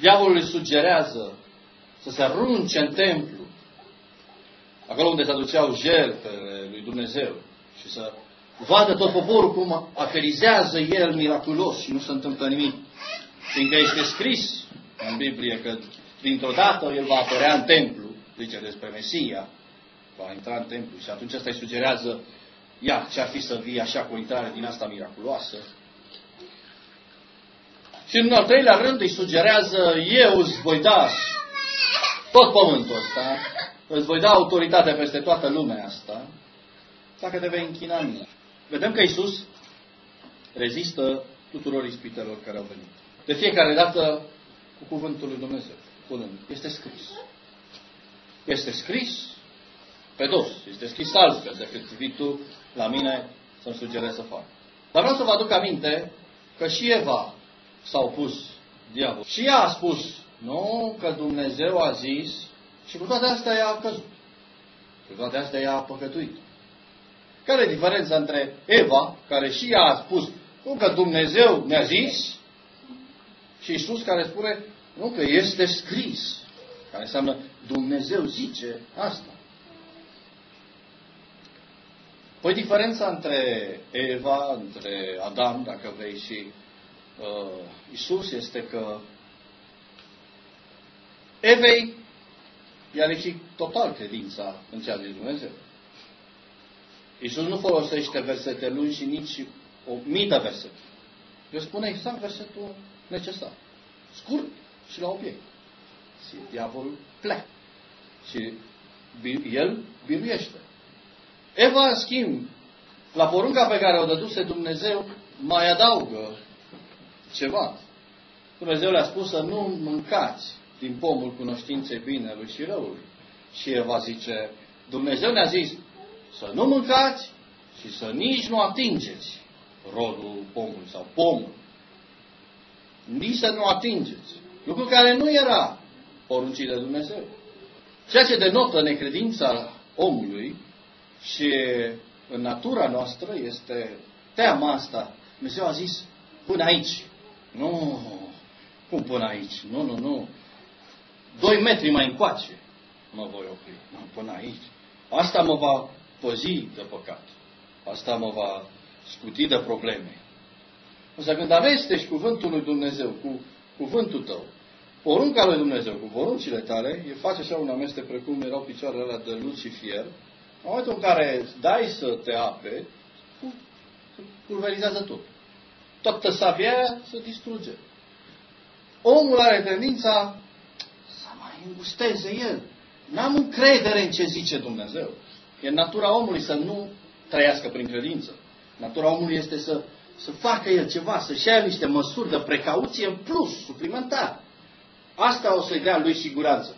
Diavolul îi sugerează să se arunce în templu, acolo unde se aduceau jertfele lui Dumnezeu, și să vadă tot poporul cum aferizează el miraculos și nu se întâmplă nimic. Fiindcă este scris în Biblie că dintr-o dată el va apărea în templu, zice despre Mesia, va intra în templu și atunci asta îi sugerează, ia, ce-ar fi să vii așa cu o intrare din asta miraculoasă. Și în al treilea rând îi sugerează, eu îți voi da tot pământul ăsta, îți voi da autoritate peste toată lumea asta, dacă te vei închina mie. Vedem că Isus rezistă tuturor ispitelor care au venit. De fiecare dată cu cuvântul lui Dumnezeu. Spunând, este scris. Este scris pe dos. Este scris altfel decât vii tu la mine să-mi sugerezi să fac. Dar vreau să vă aduc aminte că și Eva s-a opus diavol. Și ea a spus, nu, că Dumnezeu a zis și cu toate astea ea a căzut. Cu toate astea ea a păcătuit. Care e diferența între Eva, care și ea a spus, nu că Dumnezeu ne-a zis, și Isus care spune, nu că este scris, care înseamnă Dumnezeu zice asta. Păi diferența între Eva, între Adam, dacă vrei, și uh, Isus este că Evei i-a lipsit total credința în ceea ce Dumnezeu. Iisus nu folosește versete lungi și nici o mii de versete. El spune exact versetul necesar. Scurt și la obiect. Și diavolul pleacă. Și el biruiește. Eva, în schimb, la porunca pe care o dăduse Dumnezeu, mai adaugă ceva. Dumnezeu le-a spus să nu mâncați din pomul cunoștinței binelui și răului. Și Eva zice, Dumnezeu ne-a zis, să nu mâncați și să nici nu atingeți rodul pomului sau pomul. Nici să nu atingeți. Lucru care nu era poruncit de Dumnezeu. Ceea ce denotă necredința omului și în natura noastră este teama asta. Dumnezeu a zis până aici. Nu, cum până aici? Nu, nu, nu. Doi metri mai încoace mă voi opri. Nu, până aici. Asta mă va păzi de păcat. Asta mă va scuti de probleme. Însă când amestești cuvântul lui Dumnezeu cu cuvântul tău, porunca lui Dumnezeu cu poruncile tale, e face așa un amestec precum erau picioarele alea de lut și fier, în momentul în care dai să te ape, pulverizează tot. Toată sabia aia se distruge. Omul are tendința să mai îngusteze el. N-am încredere în ce zice Dumnezeu. E natura omului să nu trăiască prin credință. Natura omului este să, să facă el ceva, să-și ia niște măsuri de precauție în plus, suplimentar. Asta o să-i dea lui siguranță.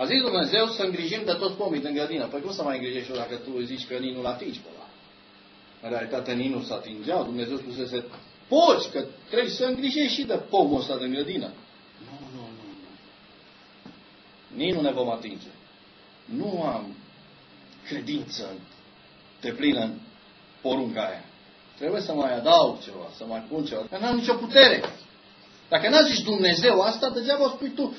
A zis Dumnezeu să îngrijim de toți pomii din grădină. Păi cum să mai îngrijești dacă tu zici că nici nu-l atingi pe ăla? În realitate nici nu s-atingeau. Dumnezeu spusese, poți, că trebuie să îngrijești și de pomul ăsta din grădină. Nu, nu, nu, nu. Nici nu ne vom atinge. Nu am credință de plină în porunca aia. Trebuie să mai adaug ceva, să mai pun ceva. Că n-am nicio putere. Dacă n-a zis Dumnezeu asta, degeaba o spui tu.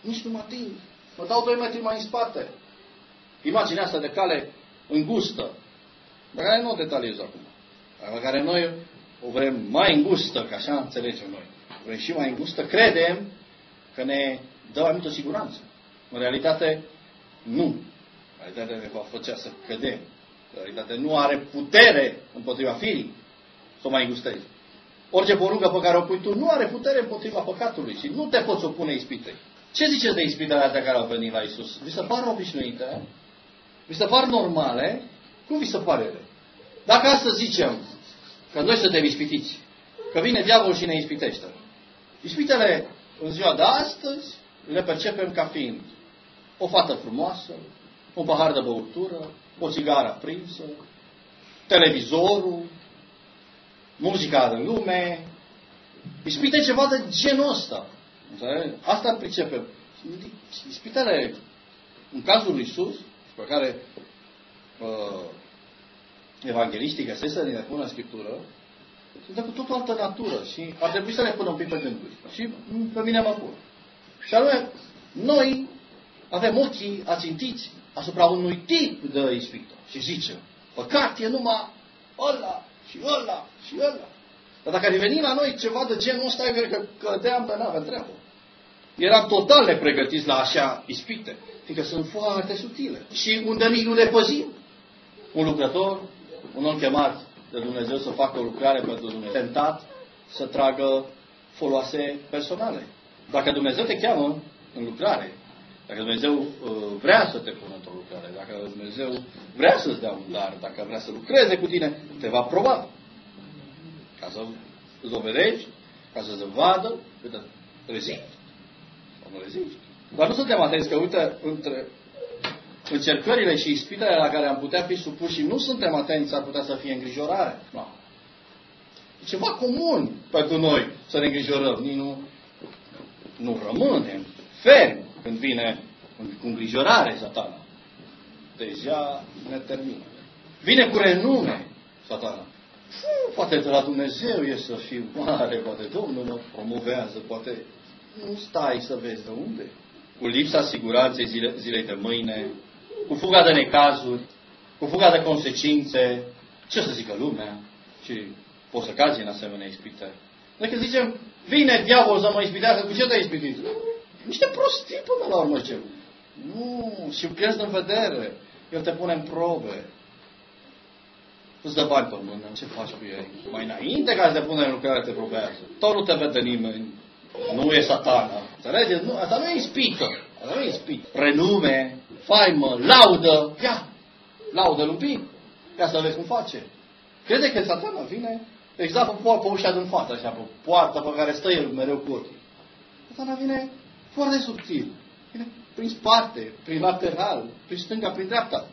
Nici nu mă ating. Mă dau doi metri mai în spate. Imaginea asta de cale îngustă, pe care nu o detaliez acum. Pe care noi o vrem mai îngustă, ca așa înțelegem noi. Vrem și mai îngustă, credem că ne dă mai multă siguranță. În realitate, nu. Realitatea ne va face să cădem. Realitatea nu are putere împotriva firii să o mai gustezi. Orice poruncă pe care o pui tu nu are putere împotriva păcatului și nu te poți opune ispitei. Ce ziceți de ispitele astea care au venit la Isus? Vi se par obișnuite? Vi se par normale? Cum vi se pare ele? Dacă astăzi zicem că noi suntem ispitiți, că vine diavolul și ne ispitește, ispitele în ziua de astăzi le percepem ca fiind o fată frumoasă, un pahar de băutură, o țigară aprinsă, televizorul, muzica în lume, ispite ceva de genul ăsta. Asta pricepem. Ispitele, în cazul lui Isus, pe care evangeliștii găsesc să ne pună în Scriptură, sunt cu tot o altă natură și ar trebui să ne punem un pic pe gânduri. Și pe mine mă pun. Și anume, noi avem ochii ațintiți asupra unui tip de ispită. Și zice, păcat e numai ăla și ăla și ăla. Dar dacă ar veni la noi ceva de genul ăsta, eu cred că cădeam pe nave treabă. Eram total nepregătiți la așa ispite, fiindcă sunt foarte sutile. Și unde nici nu le păzim. Un lucrător, un om chemat de Dumnezeu să facă o lucrare pentru Dumnezeu, tentat să tragă foloase personale. Dacă Dumnezeu te cheamă în lucrare, dacă Dumnezeu uh, vrea să te pună într-o lucrare, dacă Dumnezeu vrea să-ți dea un dar, dacă vrea să lucreze cu tine, te va proba. Ca să îți dovedești, ca să se vadă cât reziști sau nu reziști. Dar nu suntem atenți că, uite, între încercările și ispitele la care am putea fi supuși și nu suntem atenți, ar putea să fie îngrijorare. Nu. E ceva comun pentru noi să ne îngrijorăm. Nici nu, nu rămânem fermi când vine cu îngrijorare satana. Deja ne termină. Vine cu renume satana. Poate de la Dumnezeu e să fiu mare, poate Domnul mă promovează, poate nu stai să vezi de unde. Cu lipsa siguranței zile, zilei de mâine, cu fuga de necazuri, cu fuga de consecințe, ce să zică lumea? Și poți să cazi în asemenea ispite. Noi când zicem, vine diavolul să mă ispitească, cu ce te-ai ispitit? Niște prostii până la urmă ce. Nu, și pierzi în vedere. El te pune în probe. Îți dă bani pe mână, ce faci cu ei? Mai înainte ca să te pune în lucrare, te probează. Tot nu te vede nimeni. Nu e satana. Înțelegeți? Nu, asta nu e ispită. Asta nu e ispită. Renume, faimă, laudă. Ia, laudă-l un pic. Ia să vezi cum face. Crede că satana vine exact pe, pe ușa din față, așa, pe poarta pe care stă el mereu cu ochii. Satana vine foarte subtil. Vine prin spate, prin lateral, prin stânga, prin dreapta.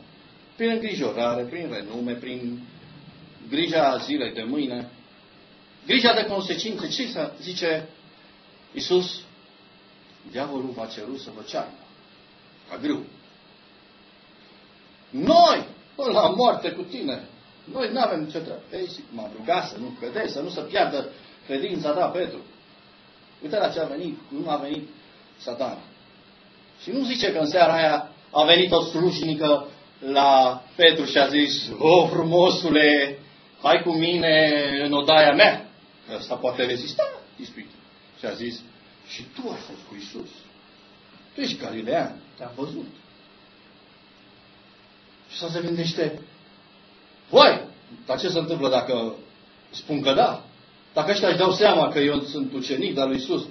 Prin îngrijorare, prin renume, prin grija zilei de mâine. Grija de consecințe. Ce să zice Iisus? Diavolul va ceru să vă ceară. Ca grâu. Noi, până la moarte cu tine, noi nu avem nicio treabă. Ei, m-am rugat să nu cădeți, să nu se piardă credința ta, Petru. Uite la ce a venit, nu a venit satana. Și nu zice că în seara aia a venit o slujnică la Petru și a zis, o, frumosule, hai cu mine în odaia mea. Ăsta poate rezista ispit. Și a zis, și tu ai fost cu Isus. Tu ești galilean, te-am văzut. Și să se gândește, voi, dar ce se întâmplă dacă spun că da? Dacă ăștia își dau seama că eu sunt ucenic al lui Isus,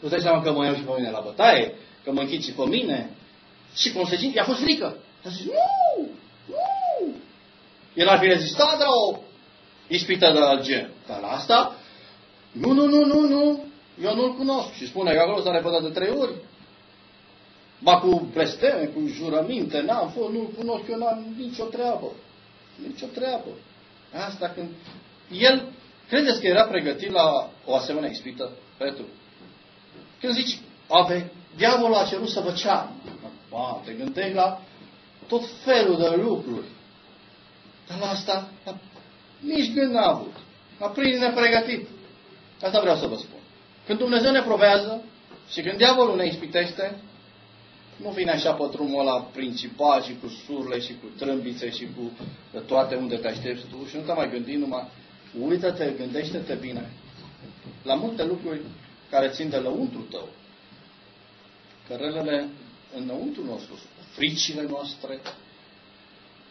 îți dai seama că mă iau și pe mine la bătaie, că mă închid și pe mine. Și consecința, i-a fost frică. A zis, nu, nu. El ar fi rezistat la o ispită de alt gen. Dar la asta, nu, nu, nu, nu, nu, eu nu-l cunosc. Și spune că acolo s-a repetat de trei ori. Ba cu blesteme, cu jurăminte, n-am fost, nu-l cunosc, eu n-am nicio treabă. Nicio treabă. Asta când... El, credeți că era pregătit la o asemenea ispită, Petru? Când zici, ave, diavolul a cerut să vă ceară. Ba, te gândești la tot felul de lucruri. Dar la asta la, nici gând n-a avut. A prins nepregătit. Asta vreau să vă spun. Când Dumnezeu ne provează și când diavolul ne ispitește, nu vine așa pe drumul ăla principal și cu surle și cu trâmbițe și cu toate unde te aștepți tu și nu te mai gândi numai uită-te, gândește-te bine la multe lucruri care țin de lăuntru tău. Cărelele înăuntru nostru, fricile noastre,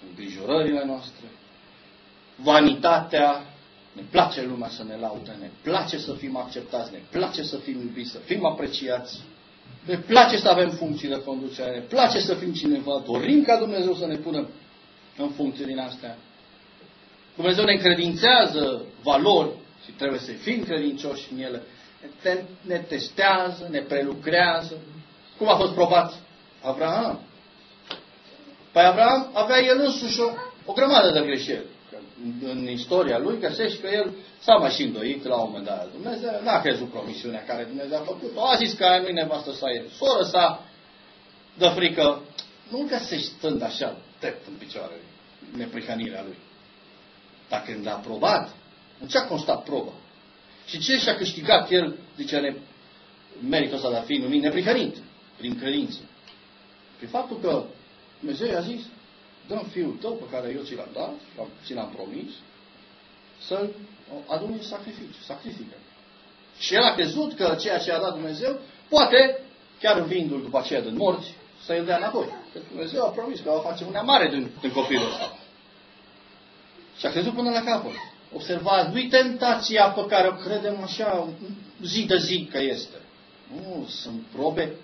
îngrijorările noastre, vanitatea, ne place lumea să ne laude, ne place să fim acceptați, ne place să fim iubiți, să fim apreciați, ne place să avem funcții de conducere, ne place să fim cineva, dorim ca Dumnezeu să ne pună în funcții din astea. Dumnezeu ne încredințează valori și trebuie să fim credincioși în ele. Ne testează, ne prelucrează. Cum a fost probat Abraham? Păi Abraham avea el însuși o, o grămadă de greșeli. În istoria lui găsești că el s-a mai și îndoit la un moment dat. Dumnezeu n-a crezut promisiunea care Dumnezeu a făcut-o. A zis că aia nu-i nevastă sa e soră sa, de frică. Nu găsești stând așa, drept în picioare, neprihănirea lui. Dar când a probat, în ce a constat proba? Și ce și-a câștigat el, zice, meritul ăsta de a fi numit neprihănit, prin credință? Prin faptul că Dumnezeu i-a zis, dăm fiul tău pe care eu ți l-am dat, ți l-am promis, să-l adune în sacrificiu, sacrifică. Și el a crezut că ceea ce a dat Dumnezeu, poate, chiar învindu-l după aceea din morți, să îl dea înapoi. Că Dumnezeu a promis că va face una mare din, din copilul ăsta. Și a crezut până la capăt. Observați, nu-i tentația pe care o credem așa zi de zi că este. Nu, sunt probe.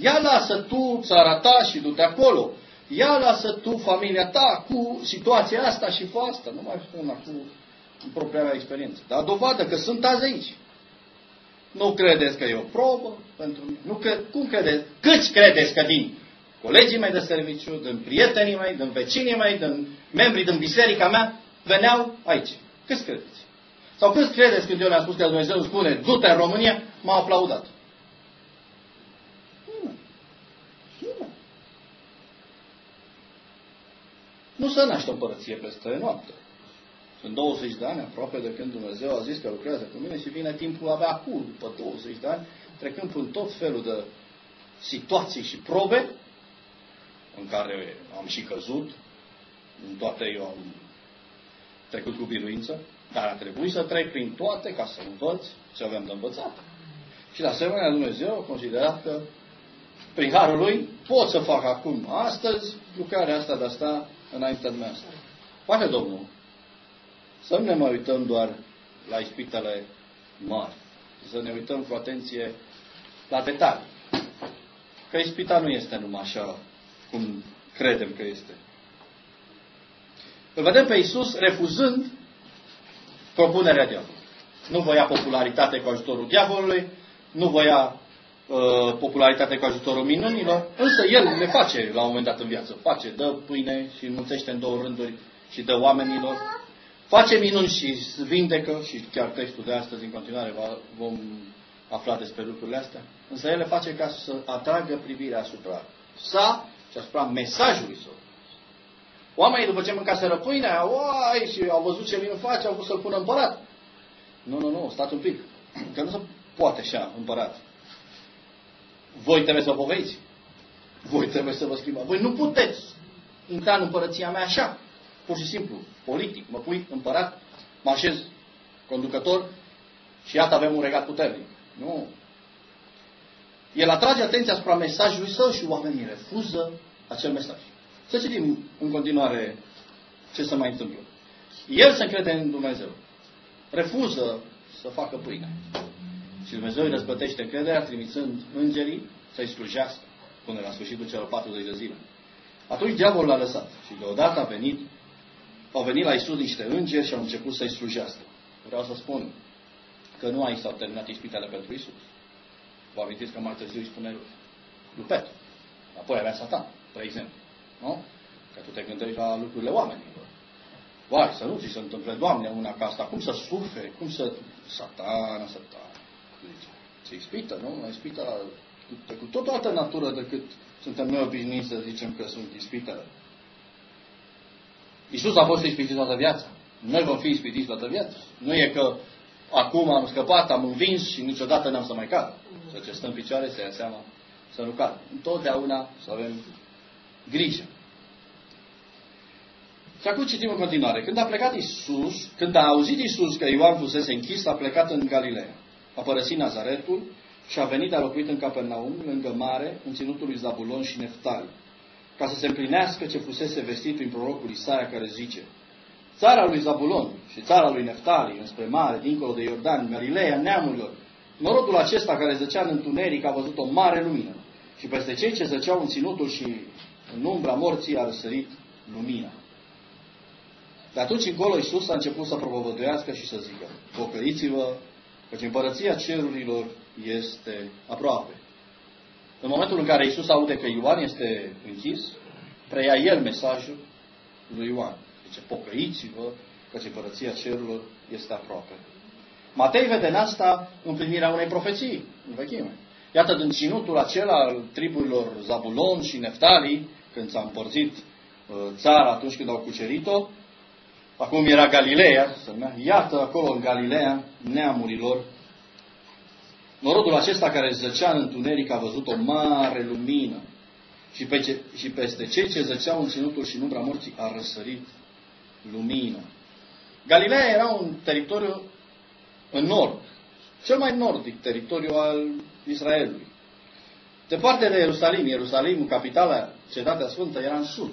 Ia lasă tu țara ta și du-te acolo. Ia lasă tu familia ta cu situația asta și cu asta. Nu mai spun acum în propria mea experiență. Dar dovadă că sunt azi aici. Nu credeți că e o probă pentru mine? Nu cred, cum credeți? Câți credeți că din colegii mei de serviciu, din prietenii mei, din vecinii mei, din membrii din biserica mea, veneau aici? Câți credeți? Sau câți credeți când eu le-am spus că Dumnezeu îmi spune, du-te în România, m-au aplaudat? Nu se naște o împărăție peste noapte. Sunt 20 de ani aproape de când Dumnezeu a zis că lucrează cu mine și vine timpul abia acum, după 20 de ani, trecând prin tot felul de situații și probe în care am și căzut, în toate eu am trecut cu biruință, dar a trebuit să trec prin toate ca să învăț ce avem de învățat. Și de asemenea Dumnezeu a considerat că prin harul lui pot să fac acum, astăzi, lucrarea asta de asta înaintea mea. Poate Domnul să nu ne mai uităm doar la ispitele mari, să ne uităm cu atenție la detalii. Că ispita nu este numai așa cum credem că este. Îl vedem pe Iisus refuzând propunerea diavolului. Nu voia popularitate cu ajutorul diavolului, nu voia uh, popularitate cu ajutorul minunilor, însă el le face la un moment dat în viață. Face, dă pâine și înmulțește în două rânduri și dă oamenilor face minuni și vindecă, și chiar textul de astăzi în continuare vom afla despre lucrurile astea, însă el le face ca să atragă privirea asupra sa și asupra mesajului său. Oamenii după ce mâncaseră pâinea, oai, și au văzut ce vin face, au vrut să-l pună împărat. Nu, nu, nu, stați un pic. Că nu se poate așa împărat. Voi trebuie să vă poveiți. Voi trebuie să vă schimbați. Voi nu puteți intra în împărăția mea așa. Pur și simplu, politic. Mă pui împărat, mă așez conducător și iată avem un regat puternic. Nu. El atrage atenția asupra mesajului său și oamenii refuză acel mesaj. Să citim în continuare ce se mai întâmplă. El se încrede în Dumnezeu. Refuză să facă pâine. Și Dumnezeu îi răzbătește încrederea trimițând îngerii să-i slujească până la sfârșitul celor 40 de zile. Atunci diavolul l-a lăsat și deodată a venit au venit la Isus niște îngeri și au început să-i slujească. Vreau să spun că nu aici s-au terminat ispitele pentru Isus. Vă amintiți că mai târziu îi spune lui Petru. Apoi avea Satan, de exemplu. Nu? Că tu te gândești la lucrurile oamenilor. Vai, să nu ți se întâmple, Doamne, una ca asta. Cum să suferi? Cum să... Satan, Satan. Zice, ți ispită, nu? Ispită la... cu tot o altă natură decât suntem noi obișnuiți să zicem că sunt ispitele. Iisus a fost ispitit toată viața. Noi vom fi ispitiți toată viața. Nu e că acum am scăpat, am învins și niciodată n-am să mai cad. Să ce stă în picioare, să ia seama să nu cad. Întotdeauna să avem grijă. Și acum citim în continuare. Când a plecat Isus, când a auzit Isus că Ioan fusese închis, a plecat în Galileea. A părăsit Nazaretul și a venit a locuit în Capernaum, lângă mare, în ținutul lui Zabulon și Neftali ca să se împlinească ce fusese vestit prin prorocul Isaia care zice Țara lui Zabulon și țara lui Neftali, înspre mare, dincolo de Iordan, Galileea, neamurilor, norodul acesta care zăcea în întuneric a văzut o mare lumină și peste cei ce zăceau în ținutul și în umbra morții a răsărit lumina. De atunci încolo Iisus a început să propovăduiască și să zică, pocăiți-vă, căci împărăția cerurilor este aproape. În momentul în care Isus aude că Ioan este închis, preia el mesajul lui Ioan. Zice, pocăiți-vă, că împărăția cerurilor este aproape. Matei vede în asta împlinirea unei profeții în vechime. Iată, din ținutul acela al triburilor Zabulon și Neftali, când s-a împărțit uh, țara atunci când au cucerit-o, acum era Galileea, iată acolo în Galileea neamurilor, norodul acesta care zăcea în întuneric a văzut o mare lumină și, pe ce, și peste cei ce zăceau în ținutul și în umbra morții a răsărit lumină. Galileea era un teritoriu în nord, cel mai nordic teritoriu al Israelului. Departe de Ierusalim, Ierusalim, capitala, cetatea sfântă, era în sud.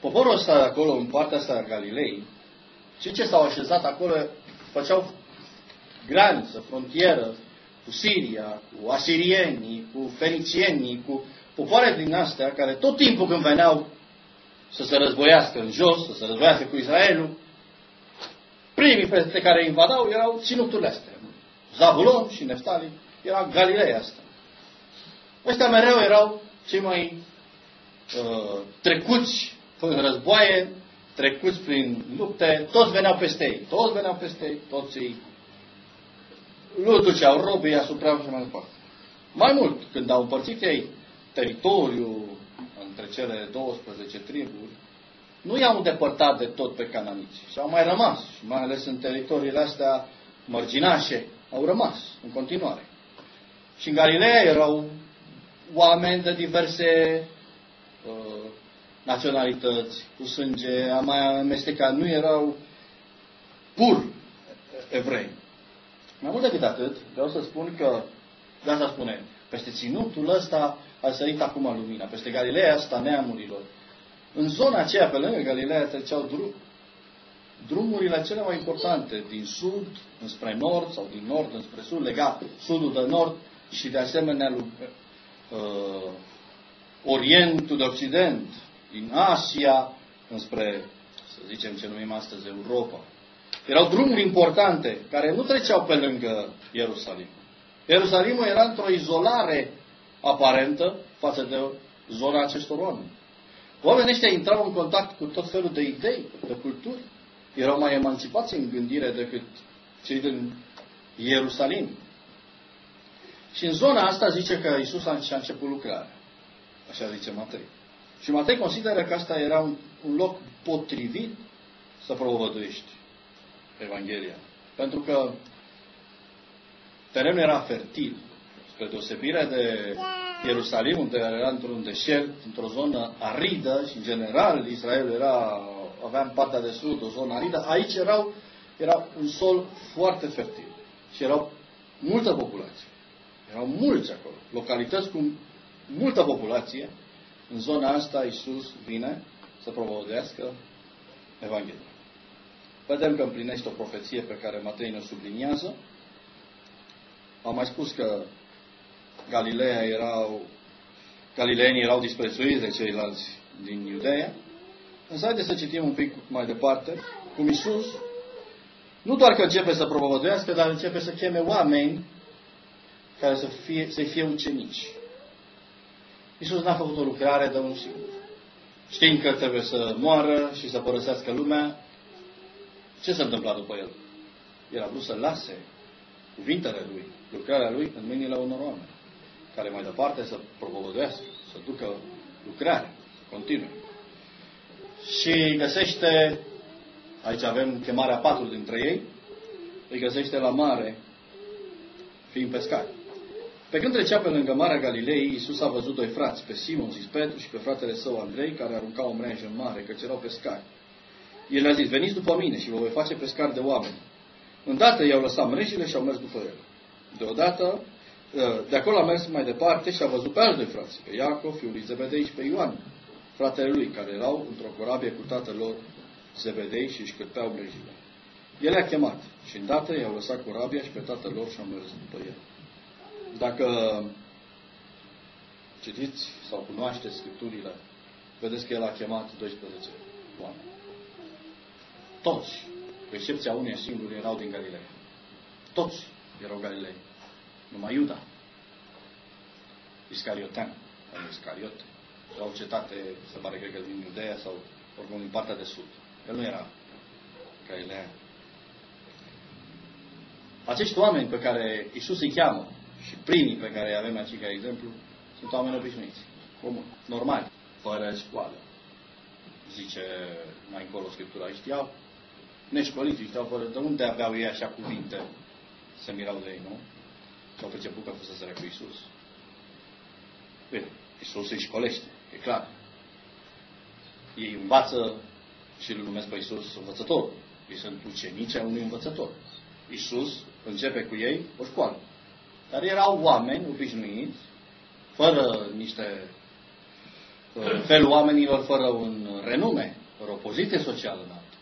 Poporul ăsta de acolo, în partea asta a Galilei, cei ce s-au așezat acolo făceau graniță, frontieră cu Siria, cu asirienii, cu fenicienii, cu popoare din astea care tot timpul când veneau să se războiască în jos, să se războiască cu Israelul, primii pe care invadau erau ținuturile astea. Zabulon și Neftali, era Galileea asta. Ăștia mereu erau cei mai uh, trecuți în războaie, trecuți prin lupte, toți veneau peste ei, toți veneau peste ei, toți ei nu duceau robii asupra și mai departe. Mai mult, când au împărțit ei teritoriul între cele 12 triburi, nu i-au îndepărtat de tot pe cananiți. Și au mai rămas, și mai ales în teritoriile astea mărginașe, au rămas în continuare. Și în Galileea erau oameni de diverse uh, naționalități, cu sânge mai amestecat, nu erau pur evrei. Mai mult decât atât, vreau să spun că, de asta spune, peste ținutul ăsta a sărit acum lumina, peste Galileea asta neamurilor. În zona aceea, pe lângă Galileea, treceau drum, drumurile cele mai importante, din sud înspre nord sau din nord înspre sud, legat sudul de nord și de asemenea uh, Orientul de Occident, din Asia înspre, să zicem ce numim astăzi, Europa. Erau drumuri importante care nu treceau pe lângă Ierusalim. Ierusalimul era într-o izolare aparentă față de zona acestor oameni. Oamenii ăștia intrau în contact cu tot felul de idei, de culturi. Erau mai emancipați în gândire decât cei din Ierusalim. Și în zona asta zice că Isus a început lucrarea. Așa zice Matei. Și Matei consideră că asta era un, un loc potrivit să propovăduiești Evanghelia. Pentru că terenul era fertil. Spre deosebire de Ierusalim, unde era într-un deșert, într-o zonă aridă și în general Israel era, avea în partea de sud o zonă aridă, aici erau, era un sol foarte fertil și erau multă populație. Erau mulți acolo. Localități cu multă populație. În zona asta Isus vine să provodească Evanghelia. Vedem că împlinește o profeție pe care Matei ne subliniază. Am mai spus că Galileea erau, galileenii erau disprețuiți de ceilalți din Iudeea. Însă haideți să citim un pic mai departe cum Isus nu doar că începe să propovăduiască, dar începe să cheme oameni care să fie, să fie ucenici. Isus n-a făcut o lucrare de un singur. Știind că trebuie să moară și să părăsească lumea, ce s-a întâmplat după el? El a vrut să lase cuvintele lui, lucrarea lui în mâinile unor oameni, care mai departe să propovăduiască, să ducă lucrarea, să continue. Și găsește, aici avem chemarea patru dintre ei, îi găsește la mare, fiind pescari. Pe când trecea pe lângă Marea Galilei, Iisus a văzut doi frați, pe Simon, zis Petru, și pe fratele său Andrei, care aruncau o mreajă în mare, căci erau pescari. El le-a zis, veniți după mine și vă voi face pescari de oameni. Îndată i-au lăsat mrejile și au mers după el. Deodată, ă, de acolo a mers mai departe și a văzut pe alți doi frați, pe Iacov, fiul lui Zebedei și pe Ioan, fratele lui, care erau într-o corabie cu tatăl lor Zebedei și își cârpeau mrejile. El le-a chemat și îndată i-au lăsat corabia și pe tatăl lor și au mers după el. Dacă citiți sau cunoașteți Scripturile, vedeți că el a chemat 12 oameni. Toți, cu excepția unei singuri, erau din Galileea. Toți erau Galilei. Numai Iuda, Iscariotean, Iscariot, era o cetate, se pare că din Iudeea sau oricum din partea de sud. El nu era Galileea. Acești oameni pe care Isus îi cheamă și primii pe care îi avem aici ca exemplu sunt oameni obișnuiți, comun, normali, fără școală. Zice mai încolo Scriptura, știau neșcoliți, stau fără, de unde aveau ei așa cuvinte? Se mirau de ei, nu? Și-au perceput că fost să cu Iisus. Bine, Iisus îi școlește, e clar. Ei învață și îl numesc pe Iisus învățător. Ei sunt ucenici ai unui învățător. Iisus începe cu ei o școală. Dar erau oameni obișnuiți, fără niște felul oamenilor, fără un renume, fără o poziție socială înaltă.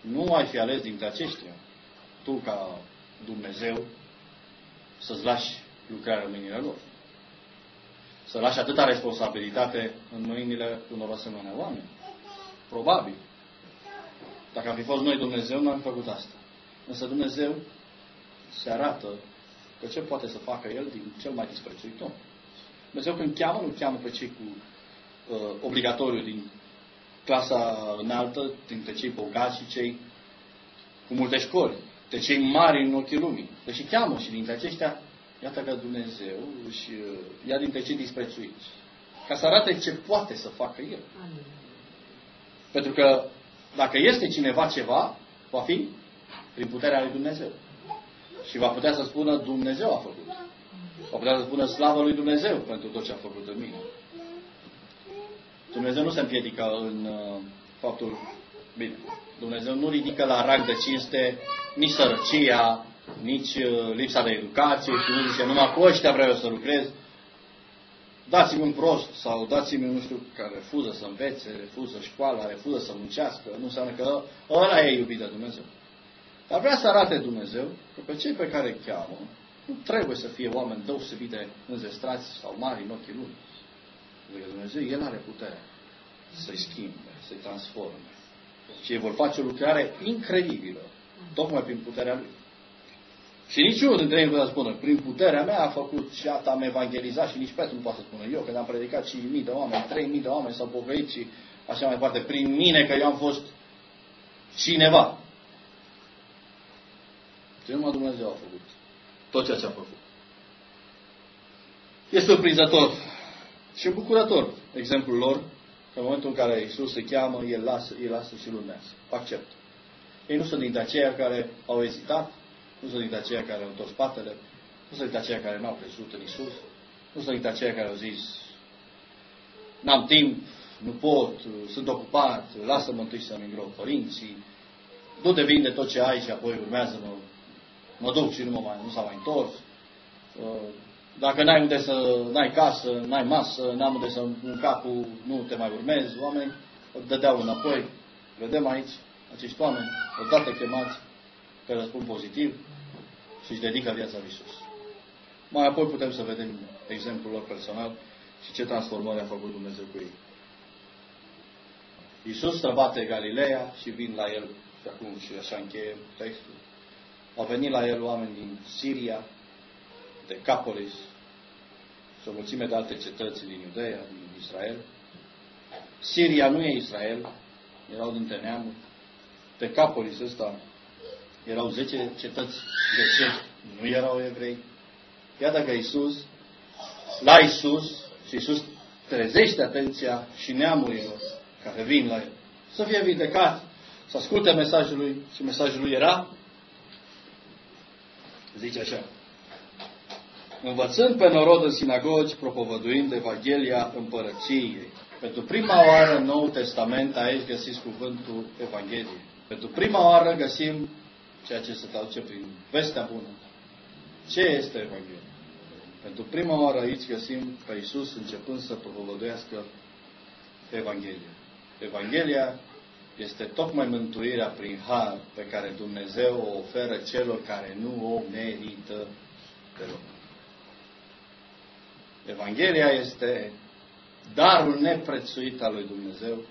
Nu ai fi ales dintre aceștia, tu ca Dumnezeu, să-ți lași lucrarea în mâinile lor. Să lași atâta responsabilitate în mâinile unor asemenea oameni. Probabil. Dacă am fi fost noi Dumnezeu, nu am făcut asta. Însă Dumnezeu se arată că ce poate să facă El din cel mai disprețuit om. Dumnezeu când cheamă, nu cheamă pe cei cu uh, obligatoriu din clasa înaltă, dintre cei bogați și cei cu multe școli, de cei mari în ochii lumii. Deci cheamă și dintre aceștia, iată că Dumnezeu și uh, ia dintre cei disprețuiți. Ca să arate ce poate să facă El. Amin. Pentru că dacă este cineva ceva, va fi prin puterea lui Dumnezeu. Și va putea să spună Dumnezeu a făcut. Va putea să spună slavă lui Dumnezeu pentru tot ce a făcut în mine. Dumnezeu nu se împiedică în uh, faptul, bine, Dumnezeu nu ridică la rang de cinste nici sărăcia, nici uh, lipsa de educație și nu zice, numai cu ăștia vreau eu să lucrez, dați-mi un prost sau dați-mi, nu știu, care refuză să învețe, refuză școala, refuză să muncească, nu înseamnă că ăla e iubit de Dumnezeu. Dar vrea să arate Dumnezeu că pe cei pe care îi cheamă, nu trebuie să fie oameni deosebit de înzestrați sau mari în ochii lui. Pentru că Dumnezeu, El are puterea să-i schimbe, să-i transforme. Și ei vor face o lucrare incredibilă, tocmai prin puterea Lui. Și niciunul dintre ei nu putea spune, prin puterea mea a făcut și asta am evangelizat și nici Petru nu poate să spună. Eu, când am predicat 5.000 de oameni, 3.000 de oameni s-au pocăit și așa mai departe, prin mine că eu am fost cineva. Ce numai Dumnezeu a făcut tot ceea ce a făcut. Este surprinzător și bucurător exemplul lor că în momentul în care Isus îi cheamă, El lasă, îi lasă și lumează. Accept. Ei nu sunt dintre aceia care au ezitat, nu sunt dintre aceia care au întors spatele, nu sunt dintre aceia care n-au crezut în Isus, nu sunt dintre aceia care au zis n-am timp, nu pot, sunt ocupat, lasă-mă întâi să-mi îngrop părinții, nu te vinde tot ce ai și apoi urmează-mă, mă duc și nu, mă mai, nu s-a mai întors. Uh, dacă n-ai unde să, n-ai casă, n-ai masă, n-am unde să un capul, nu te mai urmezi, oameni, dădeau înapoi. Vedem aici acești oameni, odată chemați, că răspund pozitiv și își dedică viața lui Isus. Mai apoi putem să vedem exemplul lor personal și ce transformări a făcut Dumnezeu cu ei. Iisus străbate Galileea și vin la el, și acum și așa încheie textul, au venit la el oameni din Siria, Decapolis și o mulțime de alte cetăți din Iudeea, din Israel. Siria nu e Israel, erau dintre neamuri. Decapolis ăsta erau 10 cetăți grecești, nu erau evrei. Iată că Iisus, la Iisus, și Iisus trezește atenția și neamurilor care vin la El. Să fie vindecat, să asculte mesajul lui și mesajul lui era, zice așa, învățând pe norod în sinagogi, propovăduind Evanghelia împărăției. Pentru prima oară în Noul Testament aici găsiți cuvântul Evanghelie. Pentru prima oară găsim ceea ce se traduce prin vestea bună. Ce este Evanghelia? Pentru prima oară aici găsim pe Iisus începând să propovăduiască Evanghelia. Evanghelia este tocmai mântuirea prin har pe care Dumnezeu o oferă celor care nu o merită deloc. Evanghelia este darul neprețuit al lui Dumnezeu,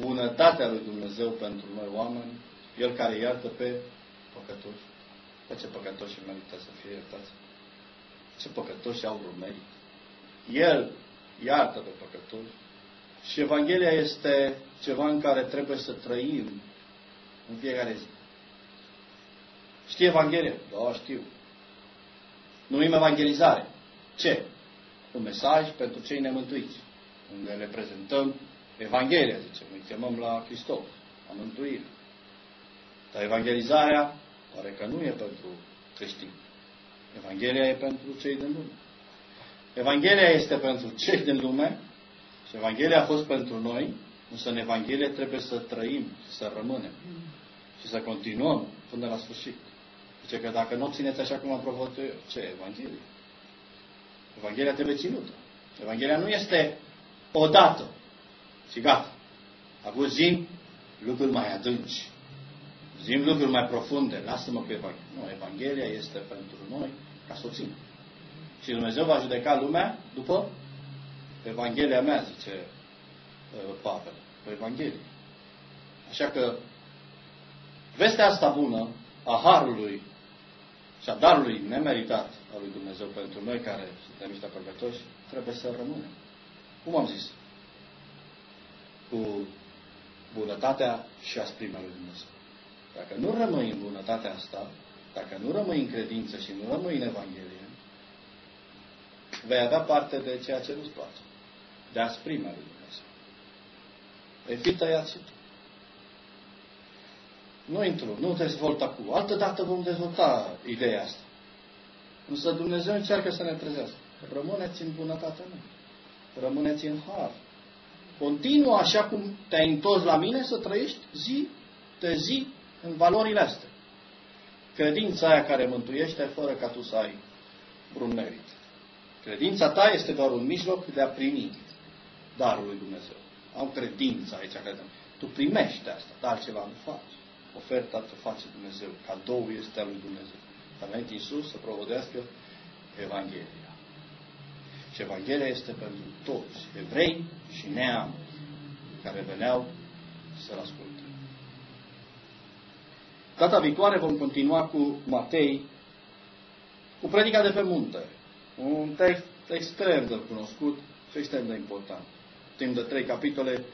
bunătatea lui Dumnezeu pentru noi oameni, El care iartă pe păcătoși. Pe ce păcătoși merită să fie iertați? Ce păcătoși au vreun merit? El iartă pe păcătoși. Și Evanghelia este ceva în care trebuie să trăim în fiecare zi. Știi Evanghelia? Da, știu. Numim evangelizare. Ce? Un mesaj pentru cei nemântuiți, unde le prezentăm Evanghelia, zicem, îi chemăm la Hristos, la mântuire. Dar evangelizarea pare că nu e pentru creștini. Evanghelia e pentru cei din lume. Evanghelia este pentru cei din lume și Evanghelia a fost pentru noi, însă în Evanghelie trebuie să trăim și să rămânem și să continuăm până la sfârșit. Zice că dacă nu o țineți așa cum am provat eu, ce Evanghelie? Evanghelia trebuie ținută. Evanghelia nu este odată și gata. Acum zim lucruri mai adânci. Zim lucruri mai profunde. Lasă-mă cu Evanghelia. Nu, Evanghelia este pentru noi ca să o ținem. Și Dumnezeu va judeca lumea după Evanghelia mea, zice uh, Pavel. Pe Evanghelie. Așa că vestea asta bună a Harului și a darului nemeritat al lui Dumnezeu pentru noi care suntem niște păcătoși, trebuie să rămânem. Cum am zis? Cu bunătatea și asprimea lui Dumnezeu. Dacă nu rămâi în bunătatea asta, dacă nu rămâi în credință și nu rămâi în Evanghelie, vei avea parte de ceea ce nu-ți place. De asprimea lui Dumnezeu. Vei fi tăiat și tu. Nu intru, nu dezvolt acum. Altă dată vom dezvolta ideea asta. Însă Dumnezeu încearcă să ne trezească. Rămâneți în bunătatea mea. Rămâneți în har. Continuă așa cum te-ai întors la mine să trăiești zi de zi în valorile astea. Credința aia care mântuiește fără ca tu să ai vreun merit. Credința ta este doar un mijloc de a primi darul lui Dumnezeu. Am credință aici, credem. Tu primești asta, dar altceva nu faci. Oferta te face Dumnezeu. Cadou este al lui Dumnezeu. A venit Iisus să provodească Evanghelia. Și Evanghelia este pentru toți, evrei și neam, care veneau să-L asculte. Data viitoare vom continua cu Matei, cu predica de pe munte. Un text extrem de cunoscut și extrem de important. Timp de trei capitole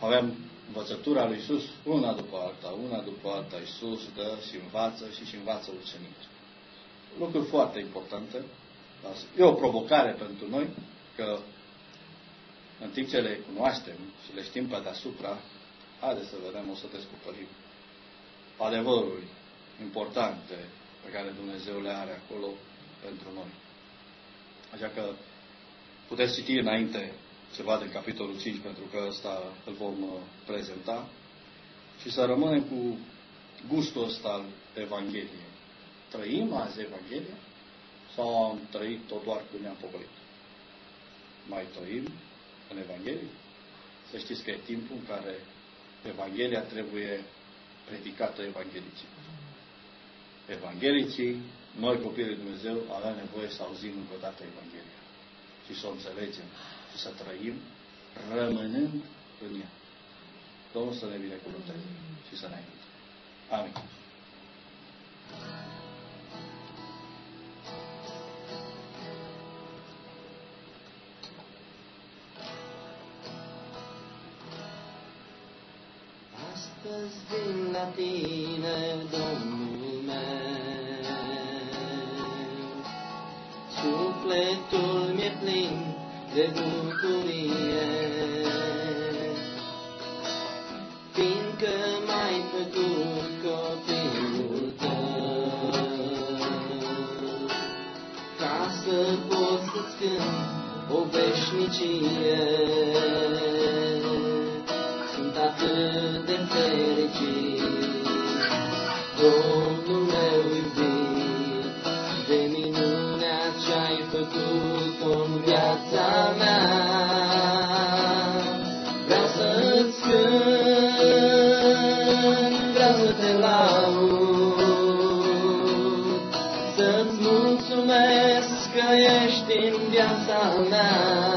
avem învățătura lui Isus una după alta, una după alta. Isus dă și învață și și învață ucenici. Lucruri foarte importante. E o provocare pentru noi că în timp ce le cunoaștem și le știm pe deasupra, haideți să vedem, o să descoperim adevăruri importante pe care Dumnezeu le are acolo pentru noi. Așa că puteți citi înainte ceva din capitolul 5, pentru că ăsta îl vom uh, prezenta, și să rămânem cu gustul ăsta al Evangheliei. Trăim azi Evanghelia sau am trăit-o doar când ne-am pocălit? Mai trăim în Evanghelie? Să știți că e timpul în care Evanghelia trebuie predicată evanghelicii. Evanghelicii, noi copiii lui Dumnezeu, avem nevoie să auzim încă o dată Evanghelia și să o înțelegem și să trăim rămânând în ea. Domnul să ne binecuvânteze și să ne ajute. Amin. Astăzi vin la tine, Domnul Sufletul mi-e plin de bucurie, fiindcă m-ai făcut copilul tău. Ca să pot să-ți cânt o veșnicie, sunt atât de fericit. Domnul viața mea. Vreau să-ți cânt, vreau să te laud, să-ți mulțumesc că ești în viața mea.